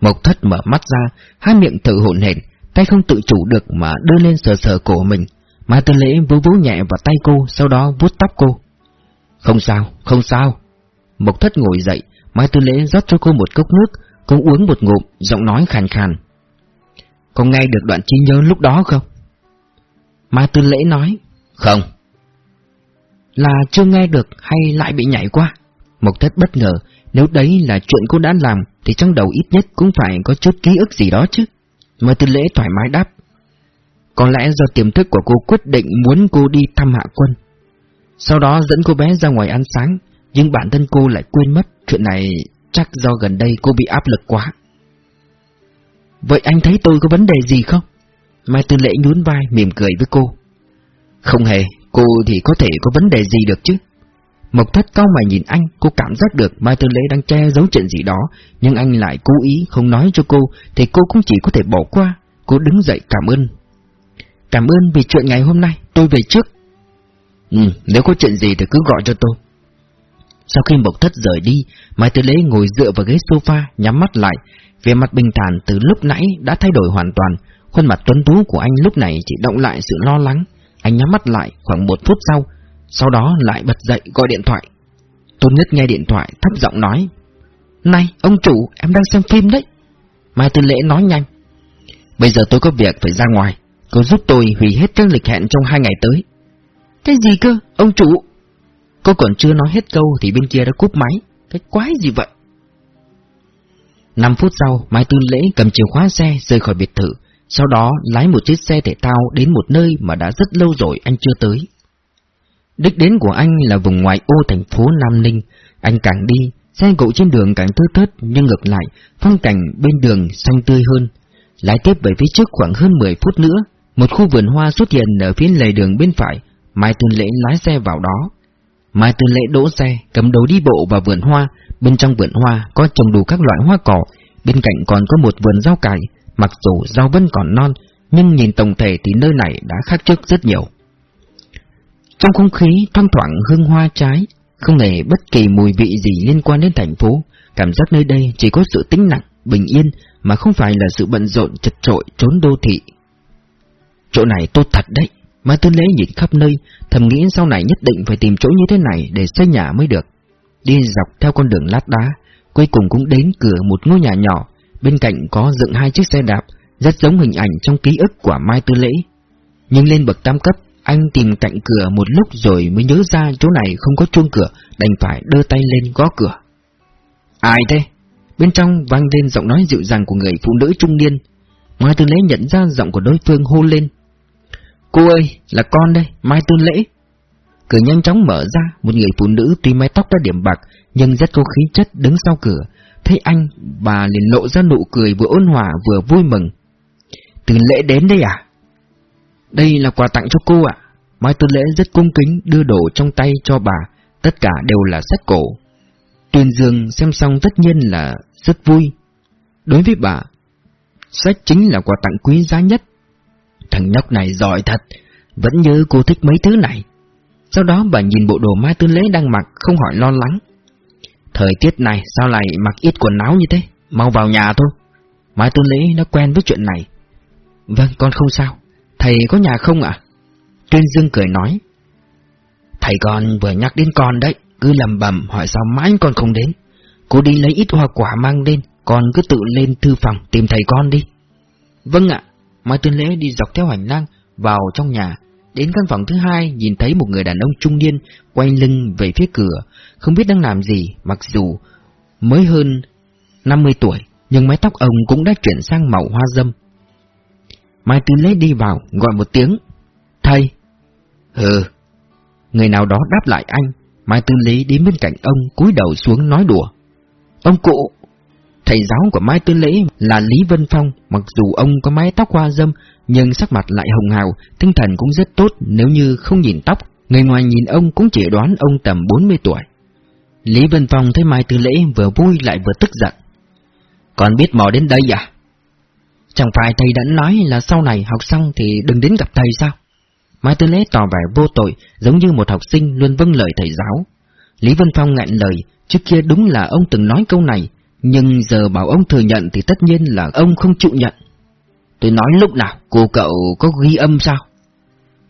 Mộc Thất mở mắt ra, hai miệng thử hồn hển, tay không tự chủ được mà đưa lên sờ sờ cổ mình. Mai Tư Lễ vú vú nhẹ vào tay cô, sau đó vuốt tóc cô. Không sao, không sao. Mộc thất ngồi dậy, Mai Tư Lễ rót cho cô một cốc nước, cô uống một ngụm, giọng nói khàn khàn. Có nghe được đoạn trí nhớ lúc đó không? Mai Tư Lễ nói, không. Là chưa nghe được hay lại bị nhảy qua? Mộc thất bất ngờ, nếu đấy là chuyện cô đã làm thì trong đầu ít nhất cũng phải có chút ký ức gì đó chứ. Mai Tư Lễ thoải mái đáp. Có lẽ do tiềm thức của cô quyết định muốn cô đi thăm hạ quân. Sau đó dẫn cô bé ra ngoài ăn sáng, nhưng bản thân cô lại quên mất chuyện này chắc do gần đây cô bị áp lực quá. Vậy anh thấy tôi có vấn đề gì không? Mai Tư Lễ nhún vai mỉm cười với cô. Không hề, cô thì có thể có vấn đề gì được chứ. Mộc thất cao mày nhìn anh, cô cảm giác được Mai Tư Lễ đang che giấu chuyện gì đó, nhưng anh lại cố ý không nói cho cô, thì cô cũng chỉ có thể bỏ qua. Cô đứng dậy cảm ơn. Cảm ơn vì chuyện ngày hôm nay, tôi về trước. Ừ, nếu có chuyện gì thì cứ gọi cho tôi. Sau khi Mộc Thất rời đi, Mai Tư Lễ ngồi dựa vào ghế sofa, nhắm mắt lại. Về mặt bình thản từ lúc nãy đã thay đổi hoàn toàn. Khuôn mặt tuấn tú của anh lúc này chỉ động lại sự lo lắng. Anh nhắm mắt lại khoảng một phút sau, sau đó lại bật dậy gọi điện thoại. Tôn Nhất nghe điện thoại thấp giọng nói. Này, ông chủ, em đang xem phim đấy. Mai Tư Lễ nói nhanh. Bây giờ tôi có việc phải ra ngoài. Cô giúp tôi hủy hết các lịch hẹn trong hai ngày tới. Cái gì cơ, ông chủ? Cô còn chưa nói hết câu thì bên kia đã cúp máy. Cái quái gì vậy? năm phút sau, Mai Tư Lễ cầm chìa khóa xe rời khỏi biệt thự, sau đó lái một chiếc xe thể thao đến một nơi mà đã rất lâu rồi anh chưa tới. Đích đến của anh là vùng ngoại ô thành phố Nam Ninh, anh càng đi, xe cộ trên đường càng thưa thớt nhưng ngược lại, phong cảnh bên đường xanh tươi hơn. Lái tiếp về phía trước khoảng hơn 10 phút nữa, một khu vườn hoa xuất hiện ở phía lề đường bên phải, Mai Tư Lễ lái xe vào đó. Mai Tư Lễ đỗ xe, cầm đầu đi bộ vào vườn hoa, bên trong vườn hoa có trồng đủ các loại hoa cỏ, bên cạnh còn có một vườn rau cải, mặc dù rau vẫn còn non, nhưng nhìn tổng thể thì nơi này đã khác trước rất nhiều. Trong không khí thoang thoảng hương hoa trái, không hề bất kỳ mùi vị gì liên quan đến thành phố, cảm giác nơi đây chỉ có sự tĩnh lặng, bình yên, mà không phải là sự bận rộn chật trội trốn đô thị. Chỗ này tốt thật đấy, Mai Tư Lễ nhìn khắp nơi, thầm nghĩ sau này nhất định phải tìm chỗ như thế này để xây nhà mới được. Đi dọc theo con đường lát đá, cuối cùng cũng đến cửa một ngôi nhà nhỏ, bên cạnh có dựng hai chiếc xe đạp, rất giống hình ảnh trong ký ức của Mai Tư Lễ. Nhưng lên bậc tam cấp, anh tìm cạnh cửa một lúc rồi mới nhớ ra chỗ này không có chuông cửa, đành phải đưa tay lên gõ cửa. Ai thế? Bên trong vang lên giọng nói dịu dàng của người phụ nữ trung niên. Mai Tư Lễ nhận ra giọng của đối phương hô lên. Cô ơi, là con đây, Mai Tư Lễ. Cửa nhanh chóng mở ra, một người phụ nữ tuy mái tóc đã điểm bạc, nhưng rất có khí chất đứng sau cửa. Thấy anh, bà liền lộ ra nụ cười vừa ôn hòa vừa vui mừng. Tư Lễ đến đây à? Đây là quà tặng cho cô ạ. Mai Tư Lễ rất cung kính đưa đồ trong tay cho bà, tất cả đều là sách cổ. Tuyền Dương xem xong tất nhiên là rất vui. Đối với bà, sách chính là quà tặng quý giá nhất. Thằng nhóc này giỏi thật, vẫn như cô thích mấy thứ này. Sau đó bà nhìn bộ đồ Mai Tư Lễ đang mặc không hỏi lo lắng. Thời tiết này sao lại mặc ít quần áo như thế, mau vào nhà thôi. Mai Tư Lễ nó quen với chuyện này. Vâng, con không sao. Thầy có nhà không ạ? Tuyên Dương cười nói. Thầy con vừa nhắc đến con đấy, cứ lầm bầm hỏi sao mãi con không đến. Cô đi lấy ít hoa quả mang lên, con cứ tự lên thư phòng tìm thầy con đi. Vâng ạ, Mai Tuấn Lễ đi dọc theo hành lang vào trong nhà, đến căn phòng thứ hai nhìn thấy một người đàn ông trung niên quay lưng về phía cửa, không biết đang làm gì, mặc dù mới hơn 50 tuổi, nhưng mái tóc ông cũng đã chuyển sang màu hoa dâm. Mai Tư Lễ đi vào, gọi một tiếng. Thầy! Hừ! Người nào đó đáp lại anh, Mai Tư Lễ đến bên cạnh ông cúi đầu xuống nói đùa. Ông cụ! Thầy giáo của Mai Tư Lễ là Lý Vân Phong, mặc dù ông có mái tóc hoa dâm, nhưng sắc mặt lại hồng hào, tinh thần cũng rất tốt nếu như không nhìn tóc, người ngoài nhìn ông cũng chỉ đoán ông tầm 40 tuổi. Lý Vân Phong thấy Mai Tư Lễ vừa vui lại vừa tức giận. Còn biết mò đến đây à? Chẳng phải thầy đã nói là sau này học xong thì đừng đến gặp thầy sao? Mai Tư Lễ tỏ vẻ vô tội, giống như một học sinh luôn vâng lời thầy giáo. Lý Vân Phong ngạn lời, trước kia đúng là ông từng nói câu này, nhưng giờ bảo ông thừa nhận thì tất nhiên là ông không chịu nhận. Tôi nói lúc nào, cô cậu có ghi âm sao?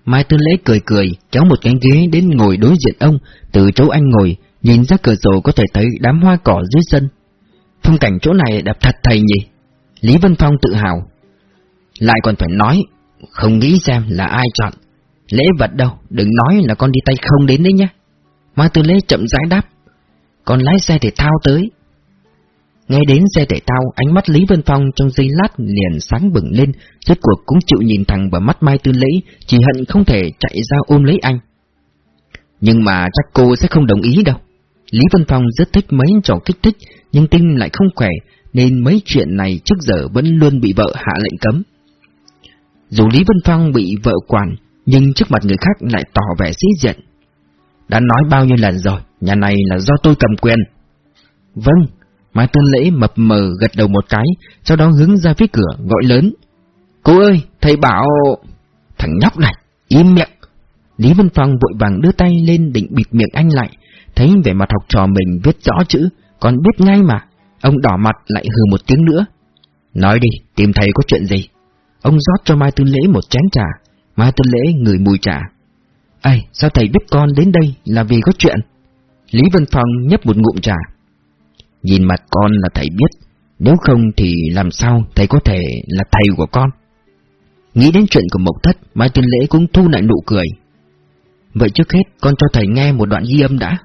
Mai Tư Lễ cười cười, kéo một cái ghế đến ngồi đối diện ông, từ chỗ anh ngồi, nhìn ra cửa sổ có thể thấy đám hoa cỏ dưới sân. Phong cảnh chỗ này đẹp thật thầy nhỉ? Lý Vân Phong tự hào. Lại còn phải nói, không nghĩ xem là ai chọn. Lễ vật đâu, đừng nói là con đi tay không đến đấy nhé. Mai Tư Lễ chậm rãi đáp. Con lái xe thể thao tới, Nghe đến xe thể tao, ánh mắt Lý Vân Phong trong giây lát liền sáng bừng lên, rốt cuộc cũng chịu nhìn thẳng vào mắt Mai Tư Lễ, chỉ hận không thể chạy ra ôm lấy anh. Nhưng mà chắc cô sẽ không đồng ý đâu. Lý Vân Phong rất thích mấy trò kích thích, nhưng tim lại không khỏe, nên mấy chuyện này trước giờ vẫn luôn bị vợ hạ lệnh cấm. Dù Lý Vân Phong bị vợ quản, nhưng trước mặt người khác lại tỏ vẻ sĩ diện. Đã nói bao nhiêu lần rồi, nhà này là do tôi cầm quyền. Vâng, Mai Tân Lễ mập mờ gật đầu một cái, sau đó hướng ra phía cửa, gọi lớn. Cô ơi, thầy bảo... Thằng nhóc này, im miệng. Lý Vân Phong vội vàng đưa tay lên định bịt miệng anh lại. thấy vẻ mặt học trò mình viết rõ chữ, còn biết ngay mà. Ông đỏ mặt lại hừ một tiếng nữa. Nói đi, tìm thầy có chuyện gì? Ông rót cho Mai Tư Lễ một chén trà. Mai Tư Lễ ngửi mùi trà. Ây, sao thầy biết con đến đây là vì có chuyện? Lý Vân Phong nhấp một ngụm trà. Nhìn mặt con là thầy biết, nếu không thì làm sao thầy có thể là thầy của con? Nghĩ đến chuyện của Mộc Thất, Mai Tuyên Lễ cũng thu lại nụ cười. Vậy trước hết con cho thầy nghe một đoạn ghi âm đã.